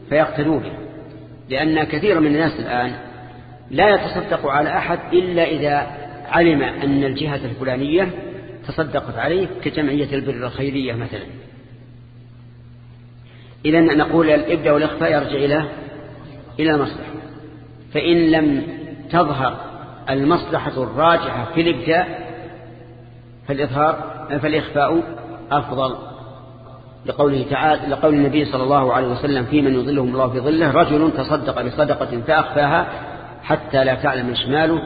فيقتدوا به. لأن كثير من الناس الآن لا يتصدق على أحد إلا إذا علم أن الجهة الفلانية تصدقت عليه كجمعية البر الخيرية مثلا. إذا نقول الإبداء والإخفاء يرجع إلى إلى المصلحة. فإن لم تظهر المصلحة الراجحة في الإبداء فالإظهار فالإخفاء أفضل. لقوله تعالى لقول النبي صلى الله عليه وسلم في من يظلهم الله في ظله رجل تصدق بصدقة فأخفاها حتى لا تعلم شماله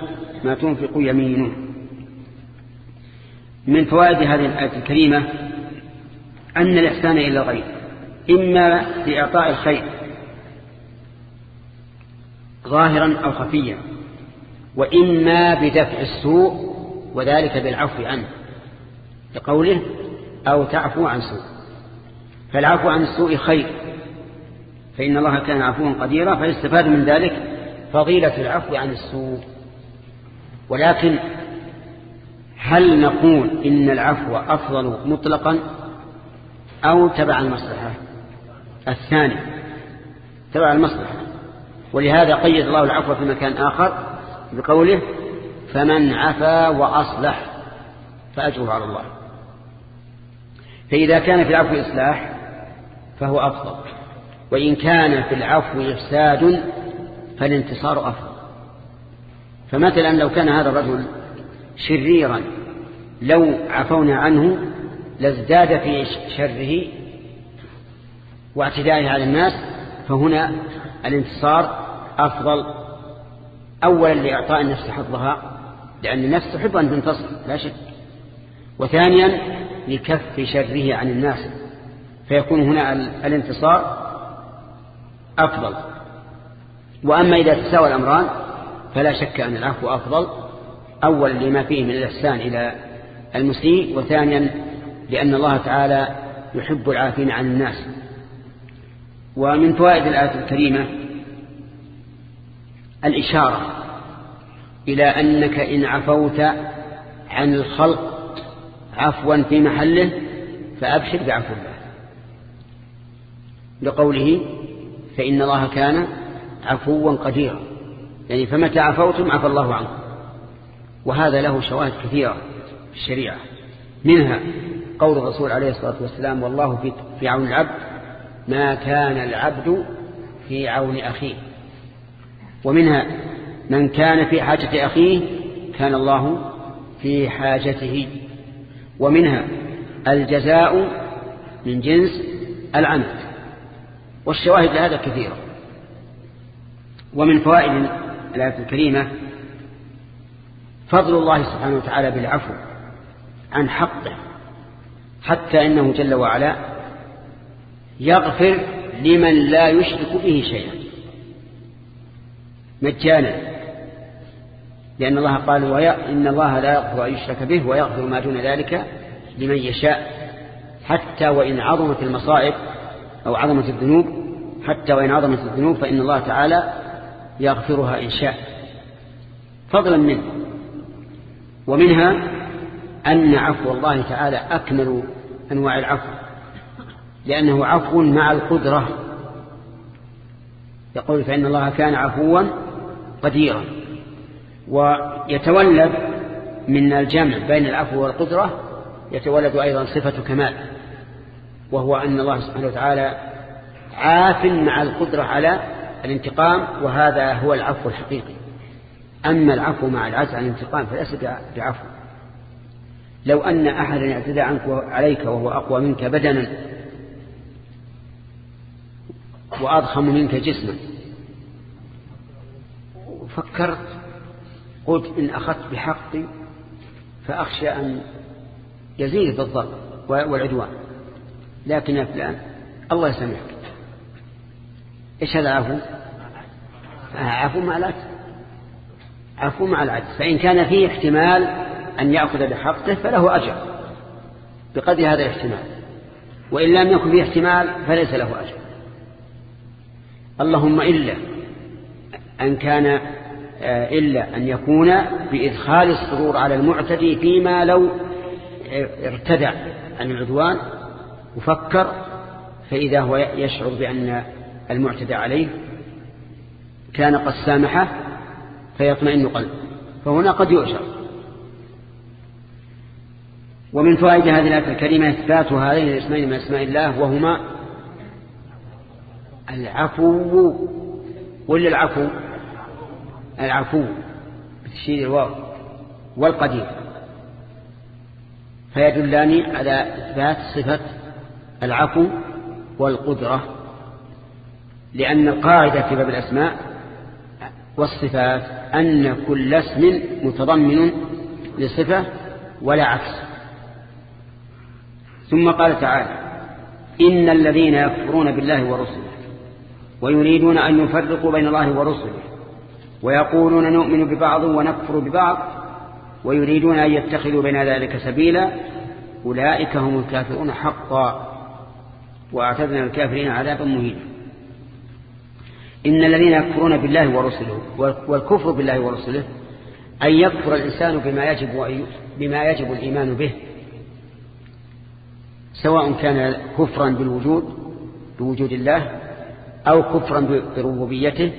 ما تنفق يمينه. من فوائد هذه الآية الكريمة أن الإحسان إلى الغير إما بإعطاء الخير ظاهرا أو خفيا. وإما بدفع السوء وذلك بالعفو عنه لقوله أو تعفو عن سوء. فالعفو عن السوء خير فإن الله كان عفوا قديرا فيستفاد من ذلك فضيلة العفو عن السوء. ولكن هل نقول إن العفو أفضل مطلقا أو تبع المصلحة؟ الثاني تبع المصلحة. ولهذا قيد الله العفو في مكان آخر بقوله فمن عفا وأصلح فأجره على الله. فإذا كان في العفو إصلاح فهو أفضل وإن كان في العفو إفساد فالانتصار أفضل. فمثلا لو كان هذا الرجل شريرا لو عفونا عنه لازداد في شره واعتدائه على الناس فهنا الانتصار أفضل أولا لإعطاء النفس حظها لأن النفس تحب أن تنتصر لا شك. وثانيا لكف شره عن الناس فيكون هنا الانتصار أفضل. وأما إذا تساوى الأمران فلا شك أن العفو أفضل. أولا لما فيه من الإحسان إلى المسيء وثانيا لأن الله تعالى يحب العافين عن الناس. ومن فوائد الآية الكريمة الإشارة إلى أنك إن عفوت عن الخلق عفوا في محله فأبشر بعفو الله. لقوله فإن الله كان عفوا قديرا. يعني فمتى عفوتم عفى الله عنكم. وهذا له شواهد كثيرة في الشريعة. منها قول الرسول عليه الصلاة والسلام والله في, عون العبد ما كان العبد في عون أخيه. ومنها من كان في حاجة أخيه كان الله في حاجته. ومنها الجزاء من جنس العمل والشواهد لهذا كثيرة. ومن فوائد الآية الكريمة فضل الله سبحانه وتعالى بالعفو عن حقه حتى إنه جل وعلا يغفر لمن لا يشرك به شيئا. مجانا. لأن الله قال إن الله لا يغفر أن يشرك به ويغفر ما دون ذلك لمن يشاء حتى وإن عظمت المصائب أو عظمت الذنوب حتى وإن عظمت الذنوب فإن الله تعالى يغفرها إن شاء. فضلا منه. ومنها أن عفو الله تعالى أكمل أنواع العفو. لأنه عفو مع القدرة. يقول فإن الله كان عفوا قديرا. ويتولد من الجمع بين العفو والقدرة يتولد أيضا صفة كمال وهو أن الله سبحانه وتعالى عاف مع القدرة على الانتقام وهذا هو العفو الحقيقي. أما العفو مع العجز عن الانتقام فليس بعفو. لو أن أحدا اعتدى عنك عليك وهو أقوى منك بدنا وأضخم منك جسما فكرت قلت إن أخذت بحقي فأخشى أن يزيد بالضرب والعدوان. لكن يا فلان الله يسامحك. إيش هذا عفو؟ عفو مع العجز عفو مع العجز فإن كان فيه احتمال أن يأخذ بحقه فله أجر. بقدر هذا الاحتمال. وإن لم يكن فيه احتمال فليس له أجر. اللهم إلا أن كان إلا أن يكون بإدخال السرور على المعتدي فيما لو ارتدع عن العدوان وفكر فإذا هو يشعر بأن المعتدى عليه كان قد سامحه فيطمئن قلبه. فهنا قد يؤجر. ومن فوائد هذه الآية الكريمة إثبات هذين الاسمين من أسماء الله وهما العفو. ولا العفو؟ العفو بتشير الواو والقدير. فيدلان على إثبات صفة العفو والقدرة لأن القاعدة في باب الأسماء والصفات أن كل اسم متضمن لصفة ولا عكس. ثم قال تعالى إن الذين يكفرون بالله ورسله ويريدون أن يفرقوا بين الله ورسله ويقولون نؤمن ببعض ونكفر ببعض ويريدون أن يتخذوا بين ذلك سبيلا أولئك هم الكافرون حقا وأعتدنا الكافرين عذابا مهينا. إن الذين يكفرون بالله ورسله والكفر بالله ورسله أن يكفر الإنسان بما يجب, بما يجب الإيمان به سواء كان كفرا بالوجود بوجود الله أو كفرا بربوبيته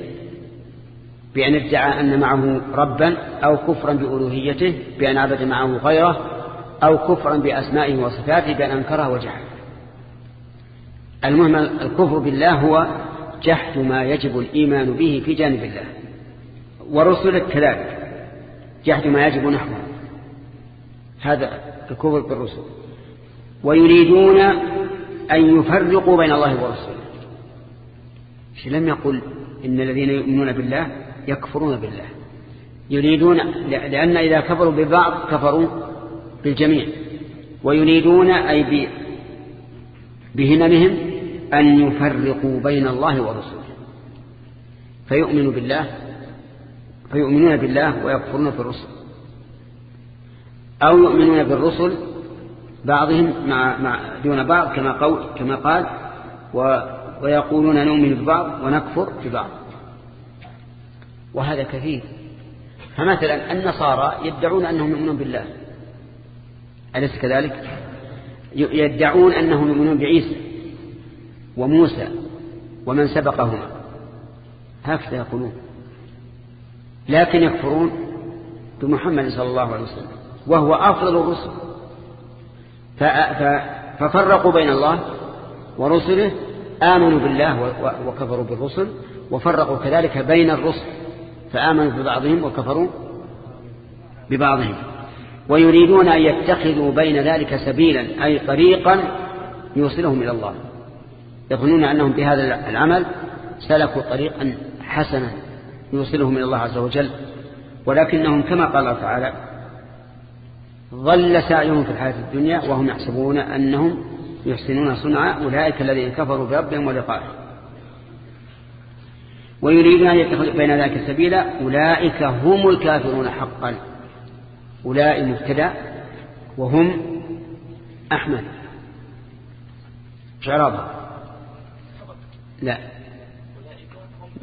بأن ادعى أن معه ربا أو كفرا بألوهيته بأن عبد معه غيره أو كفرا بأسمائه وصفاته بأن أنكره وجحد المهم الكفر بالله هو جحد ما يجب الإيمان به في جانب الله. ورسله كذلك جحد ما يجب نحوه. هذا الكفر بالرسل. ويريدون أن يفرقوا بين الله ورسوله لم يقل إن الذين يؤمنون بالله؟ يكفرون بالله. يريدون لأن إذا كفروا ببعض كفروا بالجميع. ويريدون أي بهممهم أن يفرقوا بين الله ورسوله. فيؤمنوا بالله فيؤمنون بالله ويكفرون بالرسل أو يؤمنون بالرسل بعضهم مع مع دون بعض كما قول كما قال ويقولون نؤمن ببعض ونكفر ببعض. وهذا كثير. فمثلا النصارى يدعون أنهم يؤمنون بالله. أليس كذلك؟ يدعون أنهم يؤمنون بعيسى وموسى ومن سبقهما هكذا يقولون. لكن يكفرون بمحمد صلى الله عليه وسلم وهو أفضل الرسل. ففرقوا بين الله ورسله آمنوا بالله وكفروا بالرسل وفرقوا كذلك بين الرسل. فآمنوا ببعضهم وكفروا ببعضهم. ويريدون أن يتخذوا بين ذلك سبيلا أي طريقا يوصلهم إلى الله. يظنون أنهم بهذا العمل سلكوا طريقا حسنا يوصلهم إلى الله عز وجل. ولكنهم كما قال تعالى ظل سعيهم في الحياة الدنيا وهم يحسبون أنهم يحسنون صنعا أولئك الذين كفروا بربهم ولقائه ويريدون أن يتخذوا بين ذلك سبيلا أولئك هم الكافرون حقا. أولئك مبتدا وهم أحمد. شعرابها لا.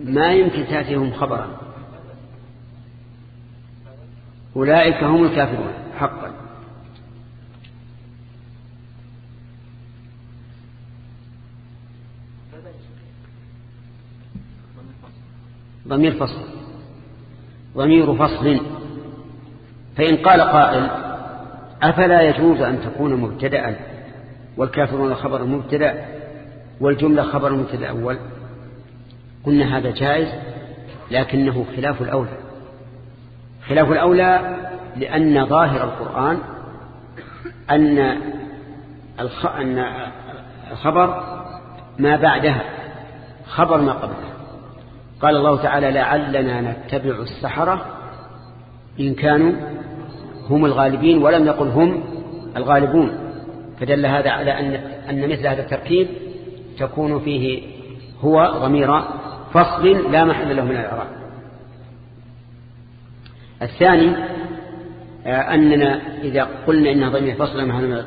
ما يمكن تأتيهم خبرا. أولئك هم الكافرون حقا ضمير فصل. ضمير فصل. فإن قال قائل أفلا يجوز أن تكون مبتدأ؟ والكافرون خبر مبتدأ والجملة خبر مبتدأ الأول قلنا هذا جائز لكنه خلاف الأولى. خلاف الأولى لأن ظاهر القرآن أن الخبر ما بعدها خبر ما قبلها. قال الله تعالى لعلنا نتبع السحرة إن كانوا هم الغالبين ولم يقل هم الغالبون. فدل هذا على أن, أن مثل هذا التركيب تكون فيه هو ضمير فصل لا محل له من الإعراب. الثاني آه، أننا إذا قلنا إنها ضمير فصل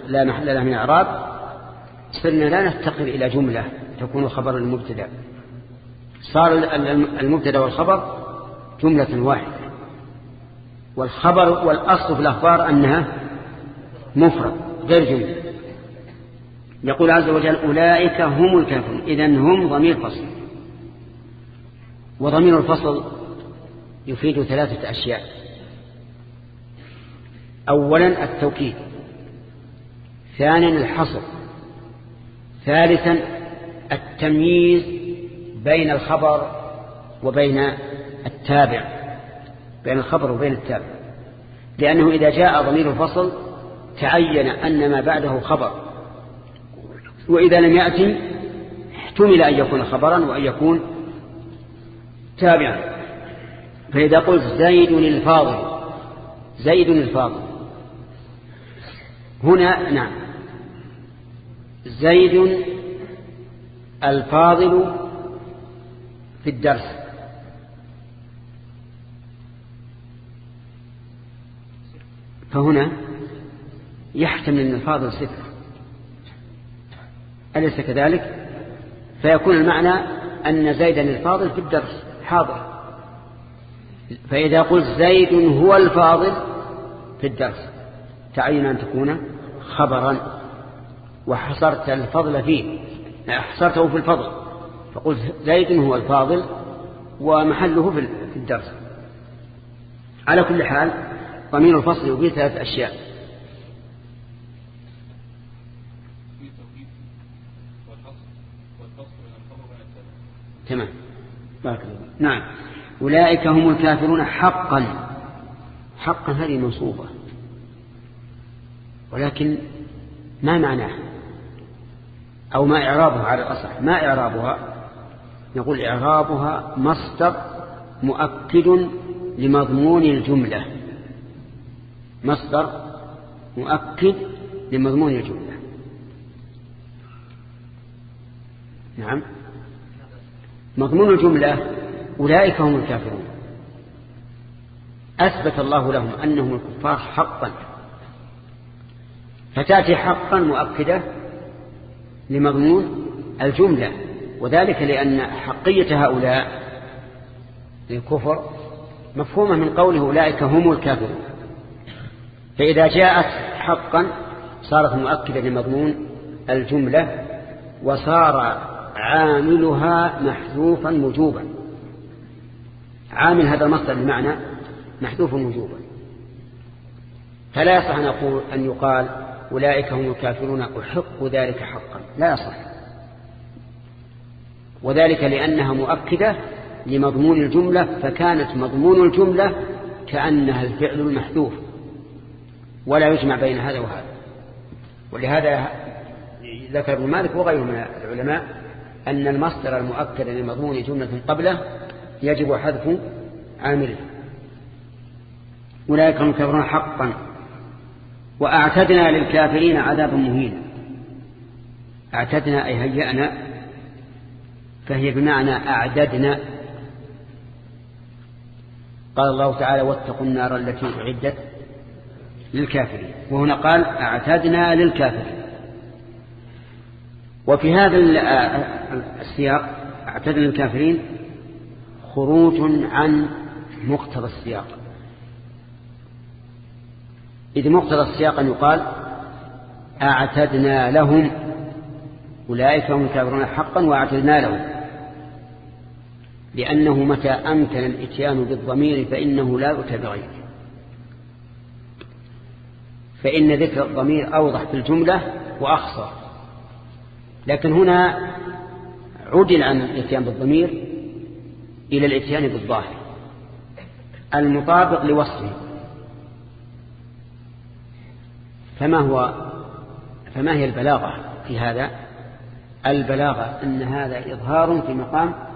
لا محل له من الإعراب صرنا لا نفتقر إلى جملة تكون خبر المبتدأ. صار المبتدا والخبر جملة واحدة. والخبر والأصل في الأخبار أنها مفرد غير جملة. يقول عز وجل أولئك هم الكافرون. إذن هم ضمير فصل. وضمير الفصل يفيد ثلاثة أشياء. أولا التوكيد. ثانيا الحصر. ثالثا التمييز بين الخبر وبين التابع بين الخبر وبين التابع. لأنه إذا جاء ضمير الفصل تعين أن ما بعده خبر. وإذا لم يأتي احتمل أن يكون خبرا وأن يكون تابعا. فإذا قلت زيد الفاضل زيد الفاضل. هنا نعم. زيد الفاضل في الدرس. فهنا يحتمل أن الفاضل صفر. أليس كذلك؟ فيكون المعنى أن زيدا الفاضل في الدرس حاضر. فإذا قلت زيد هو الفاضل في الدرس تعين أن تكون خبرا وحصرت الفضل فيه حصرته في الفضل. فقلت زيد هو الفاضل ومحله في الدرس. على كل حال ضمير الفصل يفيد ثلاث أشياء. تمام. بارك الله نعم. أولئك هم الكافرون حقا. حقا هذه منصوبة. ولكن ما معناه أو ما إعرابها على الأصح. ما إعرابها؟ نقول إعرابها مصدر مؤكد لمضمون الجملة. مصدر مؤكد لمضمون الجملة. نعم. مضمون الجملة أولئك هم الكافرون. أثبت الله لهم أنهم الكفار حقا. فتأتي حقا مؤكدة لمضمون الجملة. وذلك لأن حقية هؤلاء للكفر مفهومة من قوله أولئك هم الكافرون. فإذا جاءت حقا صارت مؤكدة لمضمون الجملة وصار عاملها محذوفا وجوبا. عامل هذا المصدر بمعنى محذوف وجوبا. فلا يصح أن, أن يقال أولئك هم الكافرون أحق ذلك حقا. لا يصح. وذلك لأنها مؤكدة لمضمون الجملة فكانت مضمون الجملة كأنها الفعل المحذوف. ولا يجمع بين هذا وهذا. ولهذا ذكر ابن مالك وغيره من العلماء أن المصدر المؤكد لمضمون جملة قبله يجب حذف عامله. أولئك هم الكافرون حقا. وأعتدنا للكافرين عذابا مهينا. أعتدنا أي هيأنا فهي بمعنى أعددنا. قال الله تعالى واتقوا النار التي أعدت للكافرين. وهنا قال أعتدنا للكافرين. وفي هذا السياق أعتدنا للكافرين خروج عن مقتضى السياق. إذ مقتضى السياق أن يقال أعتدنا لهم. أولئك هم الكافرون حقا وأعتدنا لهم. لأنه متى أمكن الإتيان بالضمير فإنه لا يؤتى بغيره. فإن ذكر الضمير أوضح في الجملة وأخصر. لكن هنا عدل عن الإتيان بالضمير إلى الإتيان بالظاهر. المطابق لوصفه. فما هو فما هي البلاغة في هذا؟ البلاغة أن هذا إظهار في مقام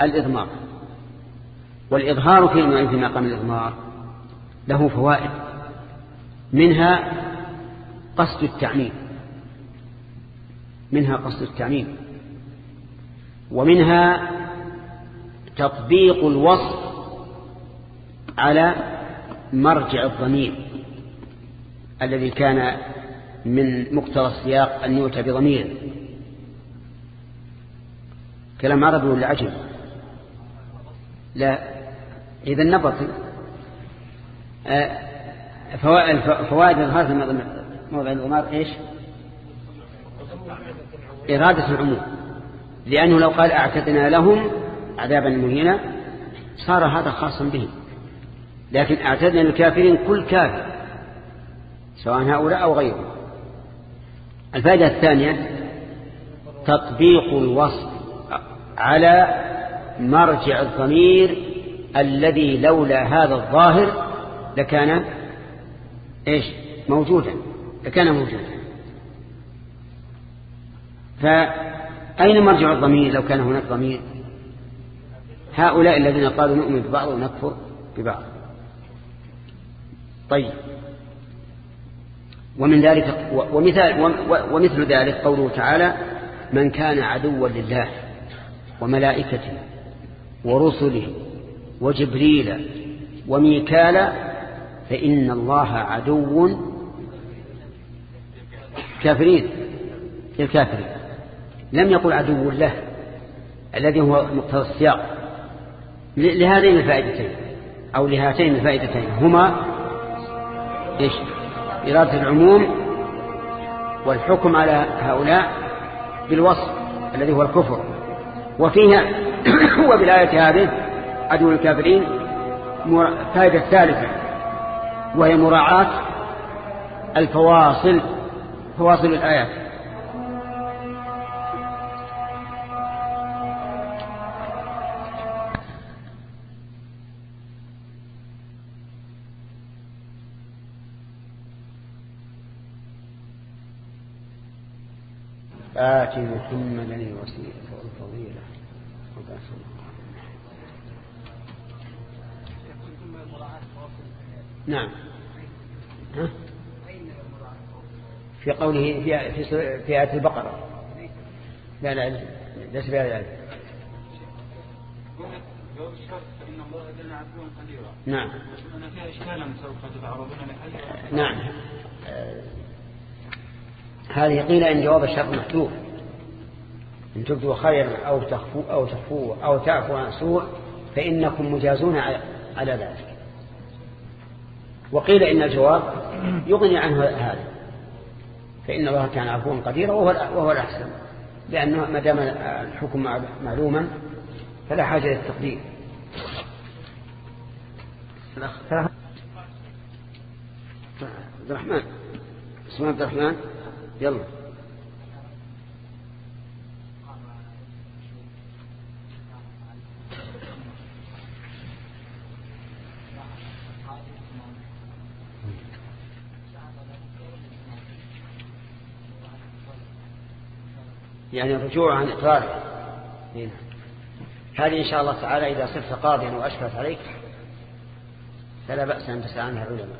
الإضمار. والإظهار في مقام الإضمار له فوائد منها قصد التعميم منها قصد التعميم ومنها تطبيق الوصف على مرجع الضمير الذي كان من مقتضى السياق أن يؤتى بضمير. كلام عربي ولا عجم لا. إذا نبطي آه، فوائد الهرث موضع الضمار إيش؟ إرادة العموم. لأنه لو قال أعتدنا لهم عذابا مهينا صار هذا خاصا به لكن أعتدنا للكافرين كل كافر سواء هؤلاء أو غيرهم. الفائدة الثانية تطبيق الوصف على مرجع الضمير الذي لولا هذا الظاهر لكان إيش؟ موجودا لكان موجودا. فأين مرجع الضمير لو كان هناك ضمير؟ هؤلاء الذين قالوا نؤمن ببعض ونكفر ببعض. طيب. ومن ذلك ومثال ومثل ذلك قوله تعالى من كان عدوا لله وملائكته ورسله وجبريل وميكال فإن الله عدو كافرين للكافرين. لم يقل عدو له الذي هو مقتضى السياق. لهذين الفائدتين أو لهاتين الفائدتين. هما إيش؟ إرادة العموم والحكم على هؤلاء بالوصف الذي هو الكفر. وفيها وبالآية هذه عدو الكافرين فائدة ثالثة وهي مراعاة الفواصل فواصل الآيات. آت محمدا الوسيلة والفضيلة نعم؟ في قوله في في في آية البقرة. لا لا ليس في آية نعم. نعم. هذه قيل إن جواب الشرط محذوف إن تبدوا خيرا أو تخفوا أو تخفوا أو تعفوا عن سوء فإنكم مجازون على ذلك. وقيل إن الجواب يغني عنه هذا. فإن الله كان عفوا قديرا وهو, وهو الأحسن. لأنه ما دام الحكم معلوما فلا حاجة للتقدير عبد الرحمن. اسمه عبد الرحمن؟ يلا. يعني الرجوع عن إقراره. هنا. هذه إن شاء الله تعالى إذا صرت قاضيا وأشكرت عليك فلا بأس أن تسأل عنها العلماء.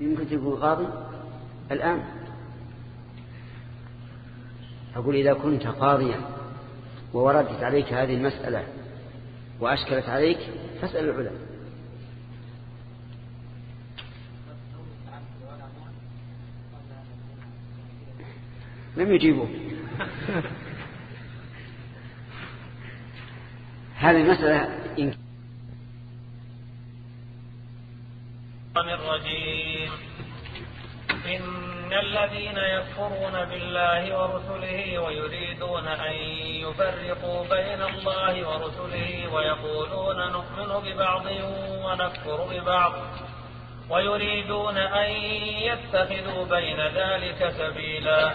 يمكن تكون قاضي؟ الآن. أقول إذا كنت قاضيا ووردت عليك هذه المسألة وأشكلت عليك فاسأل العلماء. لم يجيبوا هذه المسألة إن إن الذين يكفرون بالله ورسله ويريدون أن يفرقوا بين الله ورسله ويقولون نؤمن ببعض ونكفر ببعض ويريدون أن يتخذوا بين ذلك سبيلا.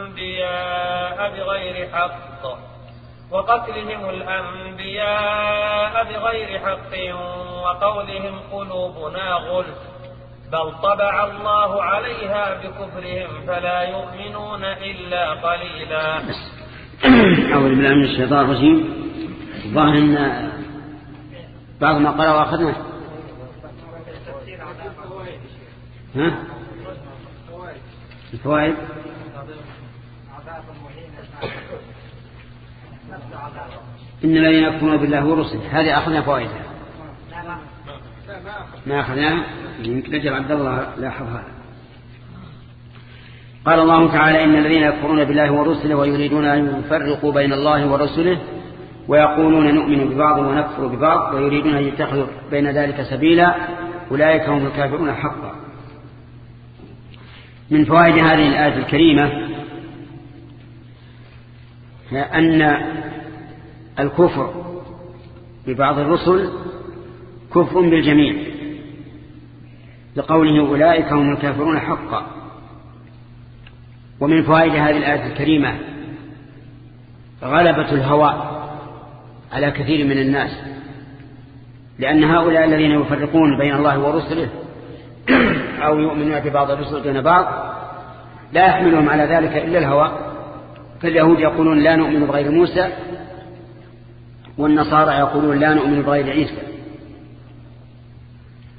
بغير حق وقتلهم الأنبياء بغير حق وقولهم قلوبنا غلف. بل طبع الله عليها بكفرهم فلا يؤمنون إلا قليلا. أعوذ بالله من الشيطان الرجيم. ظاهر أن بعض ما قرأ وأخذنا ها؟ الفوائد. إن الذين يكفرون بالله ورسله. هذه أخذنا فوائدها. ما أخذناها يمكن نجل عبد الله لاحظ هذا. قال الله تعالى إن الذين يكفرون بالله ورسله ويريدون أن يفرقوا بين الله ورسله ويقولون نؤمن ببعض ونكفر ببعض ويريدون أن يتخذوا بين ذلك سبيلا أولئك هم الكافرون حقا. من فوائد هذه الآية الكريمة أن الكفر ببعض الرسل كفر بالجميع. لقوله أولئك هم الكافرون حقا. ومن فوائد هذه الآية الكريمة غلبة الهوى على كثير من الناس لأن هؤلاء الذين يفرقون بين الله ورسله أو يؤمنون ببعض الرسل دون بعض لا يحملهم على ذلك إلا الهوى. فاليهود يقولون لا نؤمن بغير موسى والنصارى يقولون لا نؤمن بغير عيسى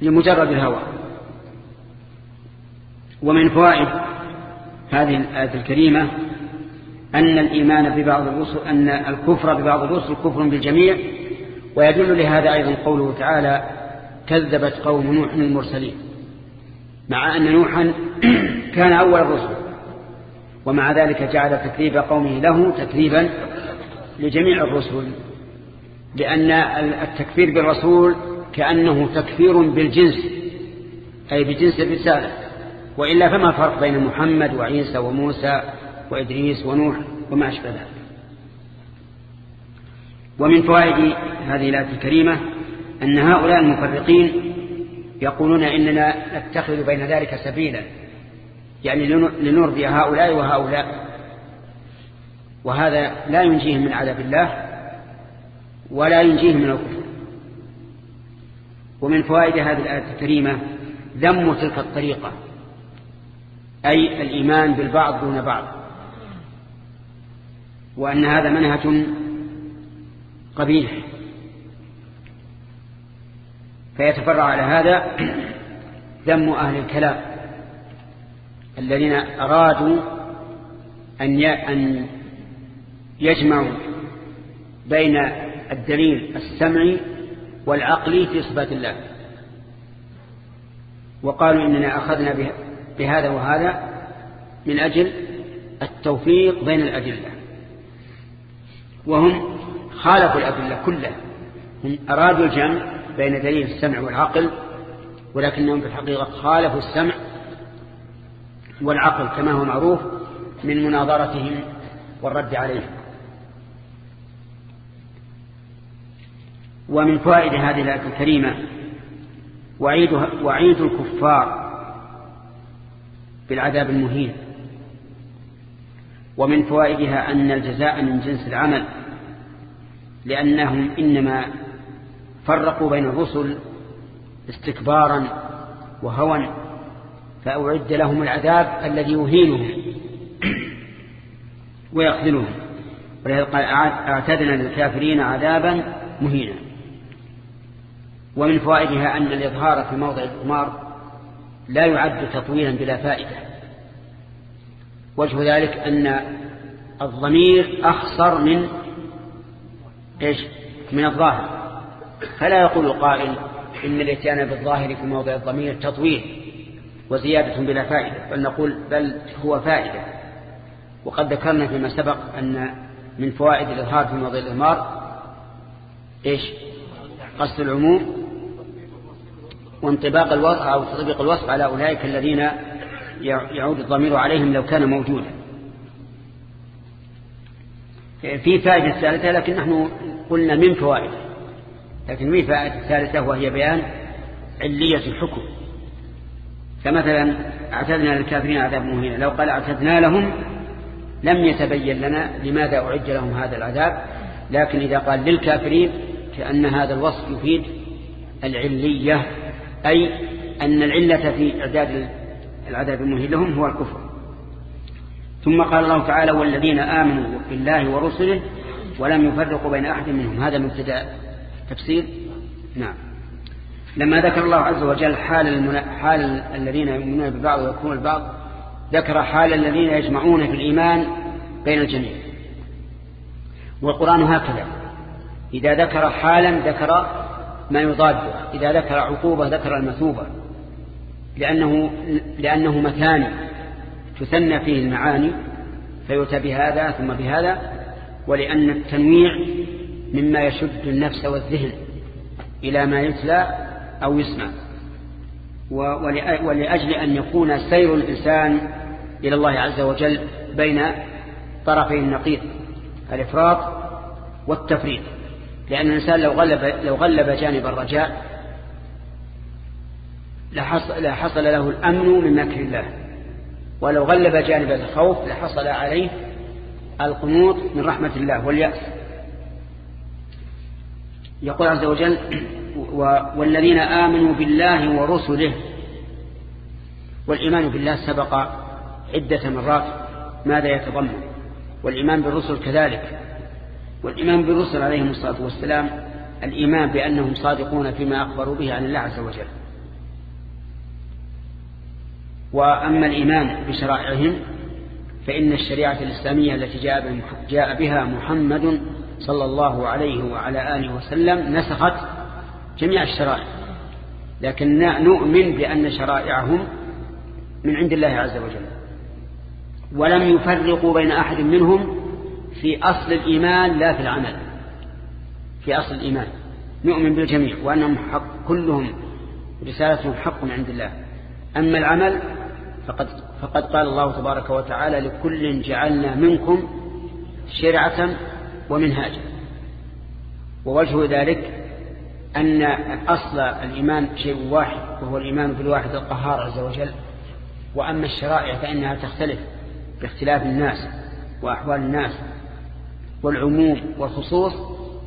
لمجرد الهوى. ومن فوائد هذه الآية الكريمة أن الإيمان ببعض الرسل أن الكفر ببعض الرسل كفر بالجميع ويدل لهذا أيضا قوله تعالى كذبت قوم نوح المرسلين مع أن نوحا كان أول الرسل. ومع ذلك جعل تكذيب قومه له تكذيبا لجميع الرسل لأن التكفير بالرسول كأنه تكفير بالجنس أي بجنس الرسالة وإلا فما الفرق بين محمد وعيسى وموسى وإدريس ونوح وما أشبه ذلك. ومن فوائد هذه الآية الكريمة أن هؤلاء المفرقين يقولون إننا نتخذ بين ذلك سبيلا يعني لنرضي هؤلاء وهؤلاء. وهذا لا ينجيهم من عذاب الله ولا ينجيهم من الكفر. ومن فوائد هذه الآية الكريمة ذم تلك الطريقة أي الإيمان بالبعض دون بعض. وأن هذا منهج قبيح. فيتفرع على هذا ذم أهل الكلام. الذين أرادوا أن يجمعوا بين الدليل السمعي والعقلي في صفات الله. وقالوا إننا أخذنا بهذا وهذا من أجل التوفيق بين الأدلة. وهم خالفوا الأدلة كلها. هم أرادوا الجمع بين دليل السمع والعقل ولكنهم في الحقيقة خالفوا السمع والعقل كما هو معروف من مناظرتهم والرد عليهم. ومن فوائد هذه الآية الكريمة وعيد, وعيد الكفار بالعذاب المهين. ومن فوائدها أن الجزاء من جنس العمل لأنهم إنما فرقوا بين الرسل استكبارا وهوى. فأعد لهم العذاب الذي يهينهم ويخذلهم. ولهذا قال أعتدنا للكافرين عذابا مهينا. ومن فوائدها أن الإظهار في موضع الإضمار لا يعد تطويلا بلا فائدة. وجه ذلك أن الضمير أخصر من إيش؟ من الظاهر. فلا يقول قائل إن الإتيان بالظاهر في موضع الضمير تطويل. وزيادة بلا فائدة بل نقول بل هو فائدة. وقد ذكرنا فيما سبق أن من فوائد الإظهار في موضع الإضمار إيش؟ قصد العموم وانطباق الوصف أو تطبيق الوصف على أولئك الذين يعود الضمير عليهم لو كان موجودا. في فائدة ثالثة لكن نحن قلنا من فوائد لكن في فائدة ثالثة؟ وهي بيان علية الحكم. فمثلا اعتدنا للكافرين عذاب مهين لو قال اعتدنا لهم لم يتبين لنا لماذا أعد لهم هذا العذاب. لكن إذا قال للكافرين كأن هذا الوصف يفيد العلية أي أن العلة في إعداد العذاب المهين لهم هو الكفر. ثم قال الله تعالى والذين آمنوا بالله ورسله ولم يفرقوا بين أحد منهم. هذا مبتدأ تفسير. نعم. لما ذكر الله عز وجل حال, المنا... حال الذين يؤمنون ببعض ويكون البعض ذكر حال الذين يجمعون في الإيمان بين الجميع. والقرآن هكذا. إذا ذكر حالا ذكر ما يضاد إذا ذكر عقوبة ذكر المثوبة. لأنه, لأنه مثاني تثنى فيه المعاني فيؤتى بهذا ثم بهذا ولأن التنويع مما يشد النفس والذهن إلى ما يتلى أو يسمع. ولأجل أن يكون سير الإنسان إلى الله عز وجل بين طرفي النقيض الإفراط والتفريط. لأن الإنسان لو غلب, لو غلب جانب الرجاء لحصل له الأمن من مكر الله. ولو غلب جانب الخوف لحصل عليه القنوط من رحمة الله واليأس. يقول عز وجل والذين آمنوا بالله ورسله والإيمان بالله سبق عدة مرات ماذا يتضمن؟ والإيمان بالرسل كذلك. والإيمان بالرسل عليهم الصلاة والسلام الإيمان بأنهم صادقون فيما أخبروا به عن الله عز وجل. وأما الإيمان بشرائعهم فإن الشريعة الإسلامية التي جاء, بها محمد صلى الله عليه وعلى آله وسلم نسخت جميع الشرائع لكن نؤمن بأن شرائعهم من عند الله عز وجل. ولم يفرقوا بين أحد منهم في أصل الإيمان لا في العمل. في أصل الإيمان. نؤمن بالجميع وأنهم حق كلهم رسالتهم حق من عند الله. أما العمل فقد, فقد قال الله تبارك وتعالى لكل جعلنا منكم شرعة ومنهاجا. ووجه ذلك أن أصل الإيمان شيء واحد وهو الإيمان بالواحد القهار عز وجل. وأما الشرائع فإنها تختلف باختلاف الناس وأحوال الناس والعموم والخصوص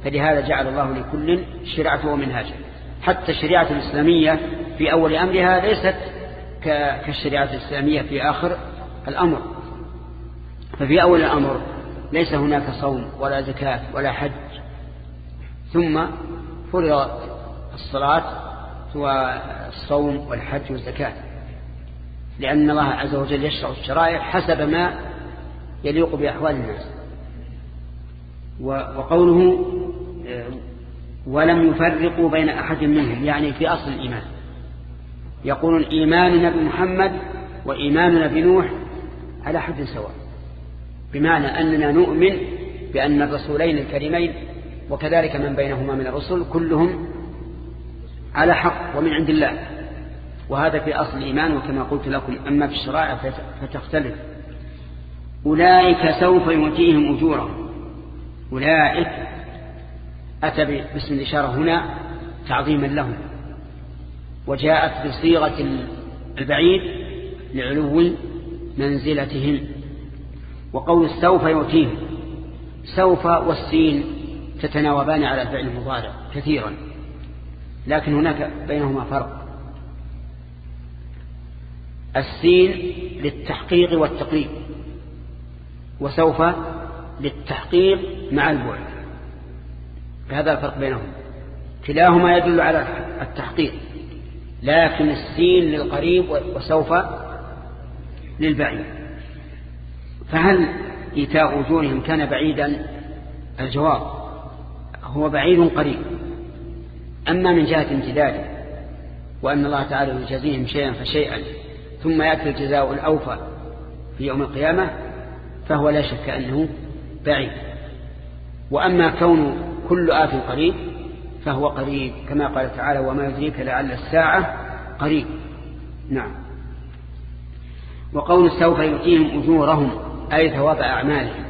فلهذا جعل الله لكل شرعة ومنهاجا حتى الشريعة الإسلامية في أول أمرها ليست كالشريعة الإسلامية في آخر الأمر. ففي أول الأمر ليس هناك صوم ولا زكاة ولا حج. ثم فرض الصلاة والصوم والحج والزكاة. لأن الله عز وجل يشرع الشرائع حسب ما يليق بأحوال الناس. وقوله ولم يفرقوا بين أحد منهم يعني في أصل الإيمان. يقولون إيماننا بمحمد وإيماننا بنوح على حد سواء. بمعنى أننا نؤمن بأن الرسولين الكريمين وكذلك من بينهما من الرسل كلهم على حق ومن عند الله. وهذا في أصل الإيمان وكما قلت لكم أما في الشرائع فتختلف. أولئك سوف يؤتيهم أجورهم. أولئك أتى باسم الإشارة هنا تعظيما لهم. وجاءت بصيغة البعيد لعلو منزلتهم. وقول سوف يؤتيهم. سوف والسين. تتناوبان على فعل المضارع كثيرا لكن هناك بينهما فرق. السين للتحقيق والتقريب وسوف للتحقيق مع البعد. هذا الفرق بينهم. كلاهما يدل على التحقيق لكن السين للقريب وسوف للبعيد. فهل إيتاء أجورهم كان بعيدا؟ الجواب هو بعيد قريب. أما من جهة امتداده وأن الله تعالى يجازيهم شيئا فشيئا ثم يأتي الجزاء الأوفى في يوم القيامة فهو لا شك أنه بعيد. وأما كون كل آت قريب فهو قريب كما قال تعالى وما يدريك لعل الساعة قريب نعم. وقول سوف يؤتيهم أجورهم أي ثواب أعمالهم.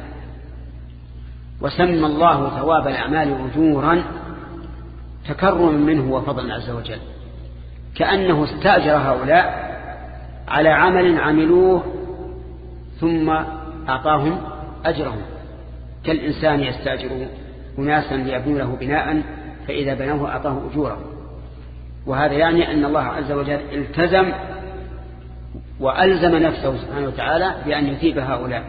وسمى الله ثواب الأعمال أجورا تكرما منه وفضلا عز وجل. كأنه استأجر هؤلاء على عمل عملوه ثم أعطاهم أجرهم. كالإنسان يستأجر أناسا ليبنوا له بناء فإذا بنوه أعطاه أجوره وهذا يعني أن الله عز وجل التزم وألزم نفسه سبحانه وتعالى بأن يثيب هؤلاء.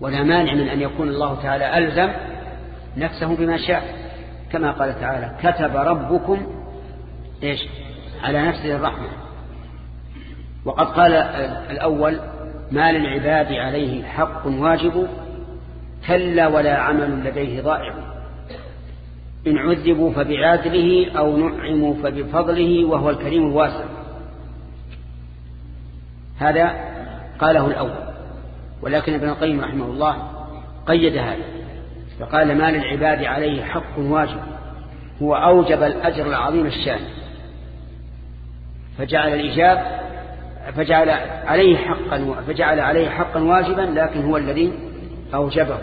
ولا مانع من أن يكون الله تعالى ألزم نفسه بما شاء. كما قال تعالى كتب ربكم إيش؟ على نفسه الرحمة. وقد قال الأول ما للعباد عليه حق واجب كلا ولا عمل لديه ضائع. إن عذبوا فبعادله أو نعموا فبفضله وهو الكريم الواسع. هذا قاله الأول. ولكن ابن القيم رحمه الله قيد هذا فقال ما للعباد عليه حق واجب هو أوجب الأجر العظيم الشان. فجعل الإجاب فجعل عليه حقا فجعل عليه حقا واجبا لكن هو الذي أوجبه.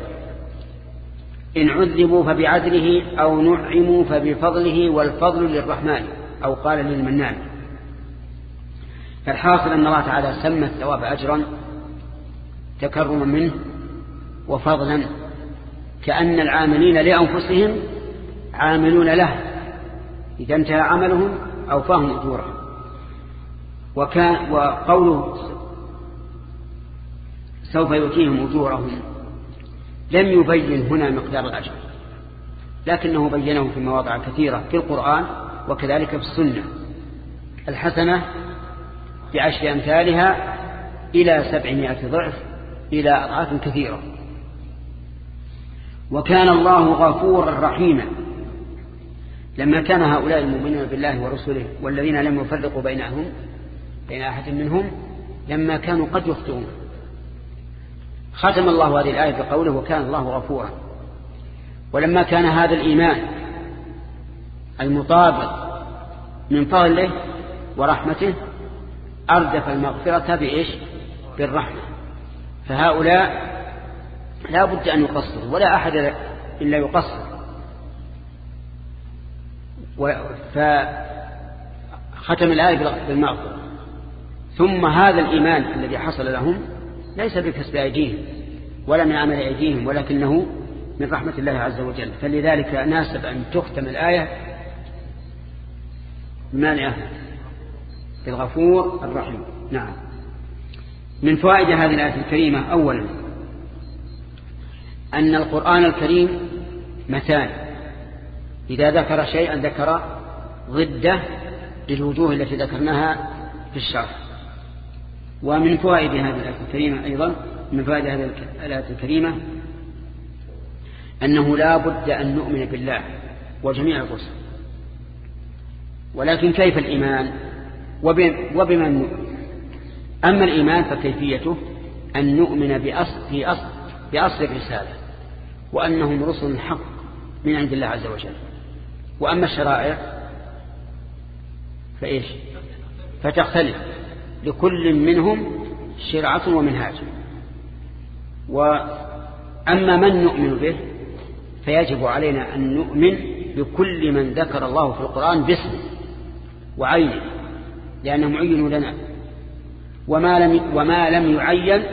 إن عذبوا فبعدله أو نعموا فبفضله والفضل للرحمن أو قال للمنان. فالحاصل أن الله تعالى سمى الثواب أجرا تكرما منه وفضلا كأن العاملين لأنفسهم عاملون له إذا انتهى عملهم أوفاهم أجورهم. وكان وقوله سوف يؤتيهم أجورهم لم يبين هنا مقدار الأجر لكنه بينه في مواضع كثيرة في القرآن وكذلك في السنة. الحسنة بعشر أمثالها إلى سبعمائة ضعف إلى أضعاف كثيرة. وكان الله غفورا رحيما. لما كان هؤلاء المؤمنون بالله ورسله والذين لم يفرقوا بينهم بين أحد منهم لما كانوا قد يخطئون. ختم الله هذه الآية بقوله وكان الله غفورا ولما كان هذا الإيمان المطابق من فضله ورحمته أردف المغفرة بإيش؟ بالرحمة. فهؤلاء لا بد أن يقصروا ولا أحد إلا يقصر. فختم الآية بالمغفرة. ثم هذا الإيمان الذي حصل لهم ليس بكسب أيديهم ولا من عمل أيديهم ولكنه من رحمة الله عز وجل. فلذلك ناسب أن تختم الآية مانعة بالغفور الرحيم. نعم. من فوائد هذه الآية الكريمة أولا أن القرآن الكريم مثال. إذا ذكر شيئا ذكر ضده للوجوه التي ذكرناها في الشرح. ومن فوائد هذه الآية الكريمة أيضا من فوائد هذه الآية الكريمة أنه لا بد أن نؤمن بالله وجميع الرسل. ولكن كيف الإيمان؟ وبمن نؤمن أما الإيمان فكيفيته؟ أن نؤمن بأصل, في أصل, بأصل الرسالة وأنهم رسل حق من عند الله عز وجل. وأما الشرائع فإيش؟ فتختلف. لكل منهم شرعة ومنهاج. وأما من نؤمن به فيجب علينا أن نؤمن بكل من ذكر الله في القرآن باسمه وعينه لأنهم عينوا لنا. وما لم, وما لم يعين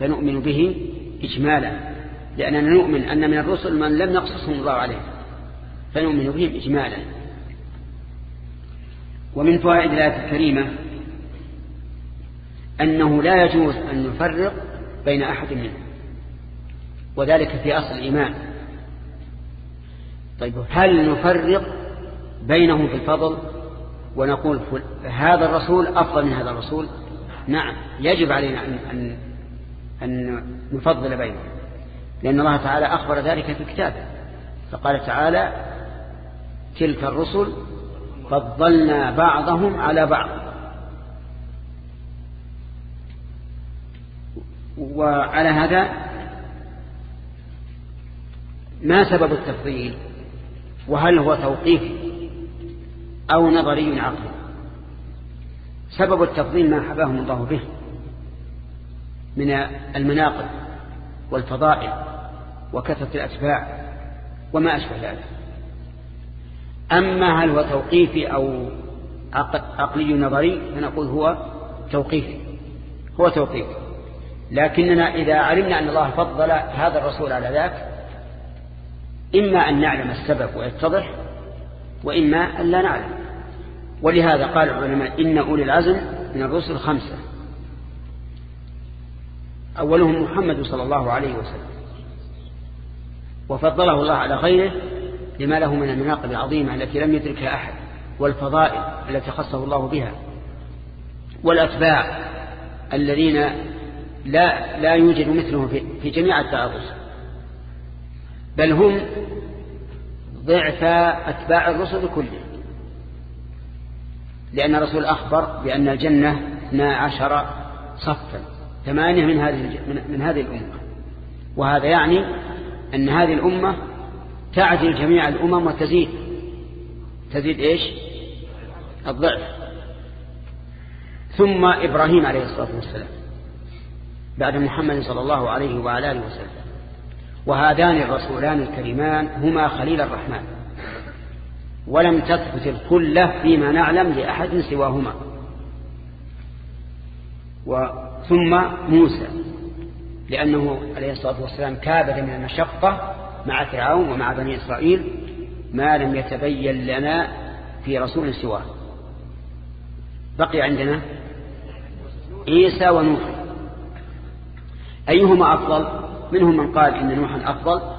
فنؤمن به إجمالا لأننا نؤمن أن من الرسل من لم يقصصهم الله عليه فنؤمن بهم إجمالا. ومن فوائد الآية الكريمة أنه لا يجوز أن نفرق بين أحد منهم وذلك في أصل الإيمان. طيب هل نفرق بينهم في الفضل ونقول هذا الرسول أفضل من هذا الرسول؟ نعم يجب علينا أن أن نفضل بينهم لأن الله تعالى أخبر ذلك في كتابه فقال تعالى تلك الرسل فضلنا بعضهم على بعض. وعلى هذا ما سبب التفضيل؟ وهل هو توقيفي أو نظري عقلي؟ سبب التفضيل ما حباهم الله به من المناقب والفضائل وكثرة الأتباع وما أشبه ذلك. أما هل هو توقيفي أو عقلي نظري فنقول هو توقيفي. هو توقيفي. لكننا إذا علمنا أن الله فضل هذا الرسول على ذاك إما أن نعلم السبب ويتضح وإما أن لا نعلم. ولهذا قال العلماء إن أولي العزم من الرسل خمسة. أولهم محمد صلى الله عليه وسلم. وفضله الله على غيره لما له من المناقب العظيمة التي لم يدركها أحد والفضائل التي خصه الله بها والأتباع الذين لا لا يوجد مثلهم في, جميع التعرض بل هم ضعف أتباع الرسل كله لأن الرسول أخبر بأن الجنة 12 صفا ثمانية من هذه من هذه الأمة. وهذا يعني أن هذه الأمة تعدل جميع الأمم وتزيد. تزيد إيش؟ الضعف. ثم إبراهيم عليه الصلاة والسلام بعد محمد صلى الله عليه وعلى آله وسلم. وهذان الرسولان الكريمان هما خليل الرحمن. ولم تثبت الكلة فيما نعلم لأحد سواهما. ثم موسى لأنه عليه الصلاة والسلام كابد من المشقة مع فرعون ومع بني إسرائيل ما لم يتبين لنا في رسول سواه. بقي عندنا عيسى ونوح. أيهما أفضل؟ منهم من قال إن نوحا أفضل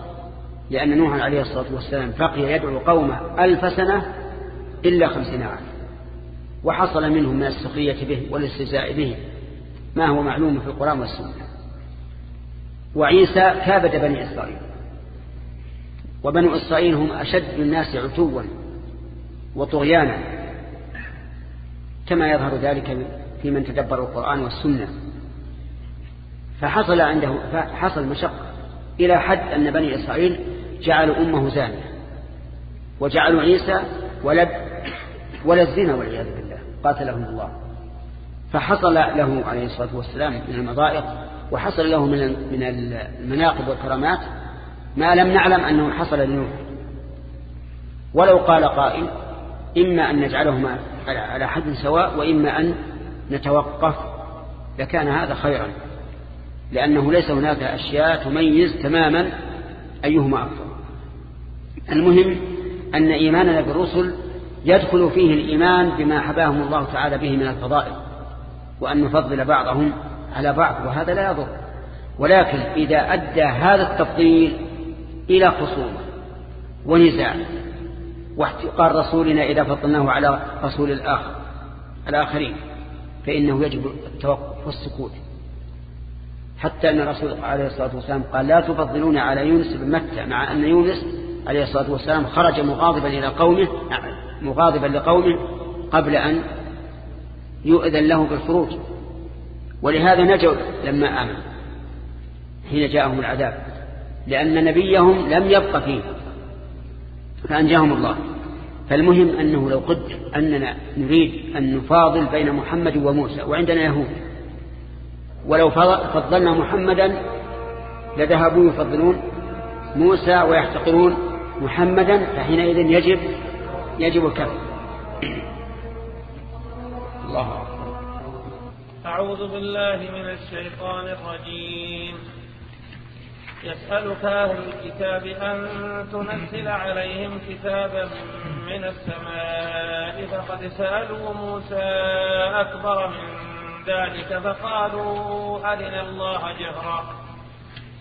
لأن نوحا عليه الصلاة والسلام بقي يدعو قومه ألف سنة إلا خمسين عام. وحصل منهم من السخرية به والاستهزاء به ما هو معلوم في القرآن والسنة. وعيسى كابد بني إسرائيل. وبنو إسرائيل هم أشد الناس عتوا وطغيانا كما يظهر ذلك في من تدبر القرآن والسنة. فحصل عنده فحصل مشقة إلى حد أن بني إسرائيل جعلوا أمه زانية وجعلوا عيسى ولد ولد زنا والعياذ بالله قاتلهم الله. فحصل له عليه الصلاة والسلام من المضائق وحصل له من من المناقب والكرامات ما لم نعلم أنه حصل لنوح. ولو قال قائل إما أن نجعلهما على حد سواء وإما أن نتوقف لكان هذا خيرا لأنه ليس هناك أشياء تميز تماما أيهما أفضل. المهم أن إيماننا بالرسل يدخل فيه الإيمان بما حباهم الله تعالى به من الفضائل وأن نفضل بعضهم على بعض وهذا لا يضر. ولكن إذا أدى هذا التفضيل إلى خصومة ونزاع واحتقار رسولنا إذا فضلناه على رسول الآخر الآخرين فإنه يجب التوقف والسكوت. حتى أن الرسول عليه الصلاة والسلام قال لا تفضلون على يونس بن متى مع أن يونس عليه الصلاة والسلام خرج مغاضبا إلى قومه مغاضبا لقومه قبل أن يؤذن له بالخروج. ولهذا نجوا لما آمن حين جاءهم العذاب لأن نبيهم لم يبق فيه فأنجاهم الله. فالمهم أنه لو قد أننا نريد أن نفاضل بين محمد وموسى وعندنا يهود. ولو فضلنا محمدا لذهبوا يفضلون موسى ويحتقرون محمدا فحينئذ يجب يجب الكفر الله. أعوذ بالله من الشيطان الرجيم. يسألك أهل الكتاب أن تنزل عليهم كتابا من السماء فقد سألوا موسى أكبر من ذلك فقالوا أرنا الله جهرا.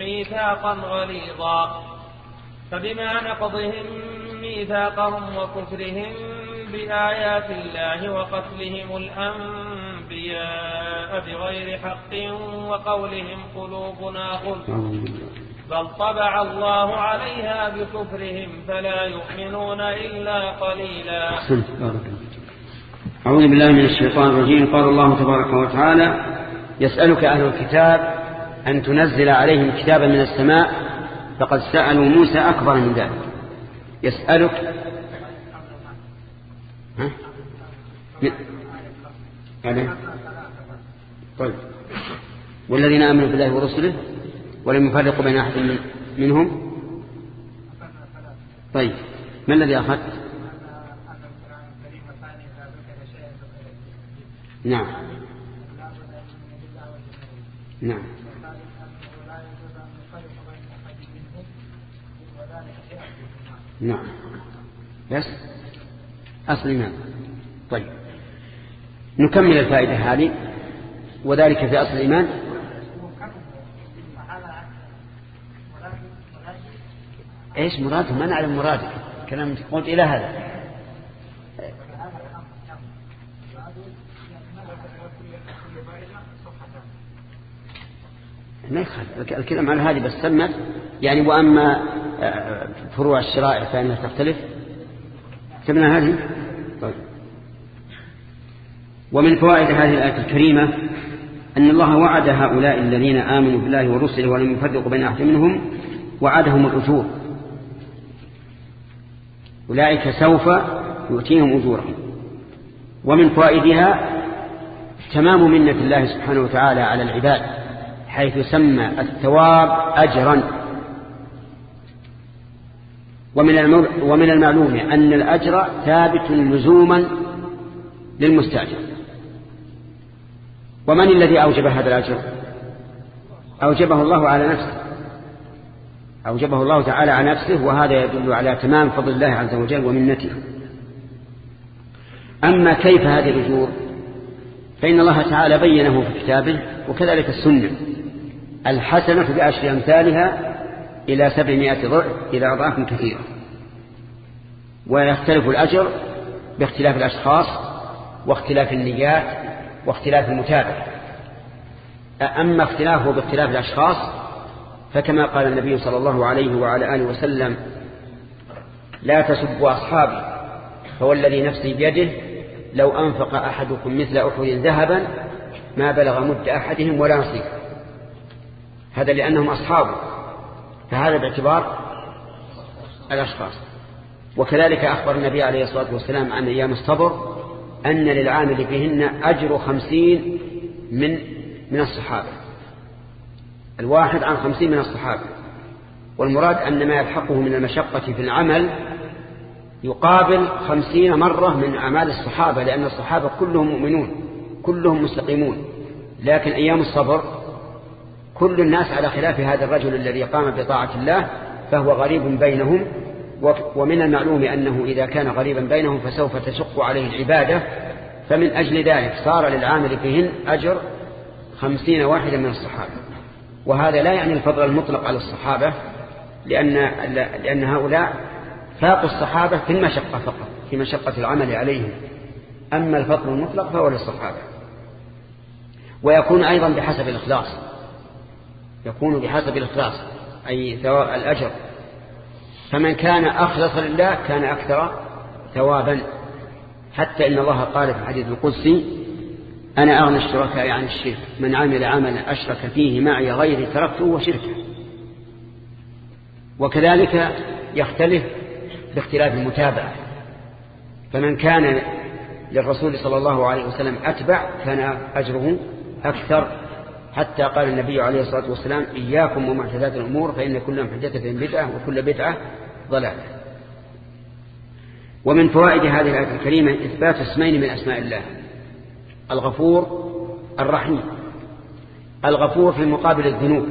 ميثاقا غليظا. فبما نقضهم ميثاقهم وكفرهم بآيات الله وقتلهم الأنبياء بغير حق وقولهم قلوبنا غلف. بل طبع الله عليها بكفرهم فلا يؤمنون إلا قليلا. أعوذ بالله من الشيطان الرجيم. قال الله تبارك وتعالى يسألك أهل الكتاب أن تنزل عليهم كتابا من السماء فقد سألوا موسى أكبر من ذلك. يسألك؟ يعني؟ طيب. والذين آمنوا بالله ورسله ولم يفرقوا بين أحد من منهم؟ طيب. ما الذي أخذت؟ نعم. نعم. نعم. بس؟ أصل الإيمان طيب. نكمل الفائدة هذه وذلك في أصل الإيمان. إيش مراده ما نعلم مراده كلام قلت إلى هذا. ما يخالف. الكلام على هذه بس سمت. يعني وأما فروع الشرائع فإنها تختلف؟ كتبنا هذه؟ طيب. ومن فوائد هذه الآية الكريمة أن الله وعد هؤلاء الذين آمنوا بالله ورسله ولم يفرقوا بين أحد منهم وعدهم الأجور. أولئك سوف يؤتيهم أجورهم. ومن فوائدها تمام منة الله سبحانه وتعالى على العباد حيث سمى الثواب أجرا. ومن ومن المعلوم أن الأجر ثابت لزوما للمستأجر. ومن الذي أوجب هذا الأجر؟ أوجبه الله على نفسه. أوجبه الله تعالى على نفسه وهذا يدل على تمام فضل الله عز وجل ومنته. أما كيف هذه الأجور؟ فإن الله تعالى بينه في كتابه وكذلك السنة. الحسنة بأشر أمثالها إلى سبعمائة ضعف إلى أضعاف كثيرة. ويختلف الأجر باختلاف الأشخاص واختلاف النيات واختلاف المتابعة. أما اختلافه باختلاف الأشخاص فكما قال النبي صلى الله عليه وعلى آله وسلم لا تسبوا أصحابي فهو الذي نفسي بيده لو أنفق أحدكم مثل أحد ذهبا ما بلغ مد أحدهم ولا نصيب. هذا لأنهم أصحابه. فهذا باعتبار الأشخاص. وكذلك أخبر النبي عليه الصلاة والسلام عن أيام الصبر أن للعامل فيهن أجر خمسين من من الصحابة. الواحد عن خمسين من الصحابة. والمراد أن ما يلحقه من المشقة في العمل يقابل خمسين مرة من أعمال الصحابة لأن الصحابة كلهم مؤمنون كلهم مستقيمون. لكن أيام الصبر كل الناس على خلاف هذا الرجل الذي قام بطاعة الله فهو غريب بينهم ومن المعلوم أنه إذا كان غريبا بينهم فسوف تشق عليه العبادة. فمن أجل ذلك صار للعامل فيهن أجر خمسين واحدا من الصحابة. وهذا لا يعني الفضل المطلق على الصحابة لأن, لأن هؤلاء فاقوا الصحابة في المشقة فقط في مشقة العمل عليهم. أما الفضل المطلق فهو للصحابة. ويكون أيضا بحسب الإخلاص. يكون بحسب الإخلاص أي ثواب الأجر. فمن كان أخلص لله كان أكثر ثوابا. حتى إن الله قال في الحديث القدسي أنا أغنى الشركاء عن الشرك من عمل عملا أشرك فيه معي غيري تركته وشركه. وكذلك يختلف باختلاف المتابعة. فمن كان للرسول صلى الله عليه وسلم أتبع كان أجره أكثر حتى قال النبي عليه الصلاة والسلام إياكم ومحدثات الأمور فإن كل محدثة بدعة وكل بدعة ضلالة. ومن فوائد هذه الآية الكريمة إثبات اسمين من أسماء الله. الغفور الرحيم. الغفور في مقابل الذنوب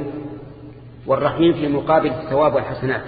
والرحيم في مقابل الثواب والحسنات.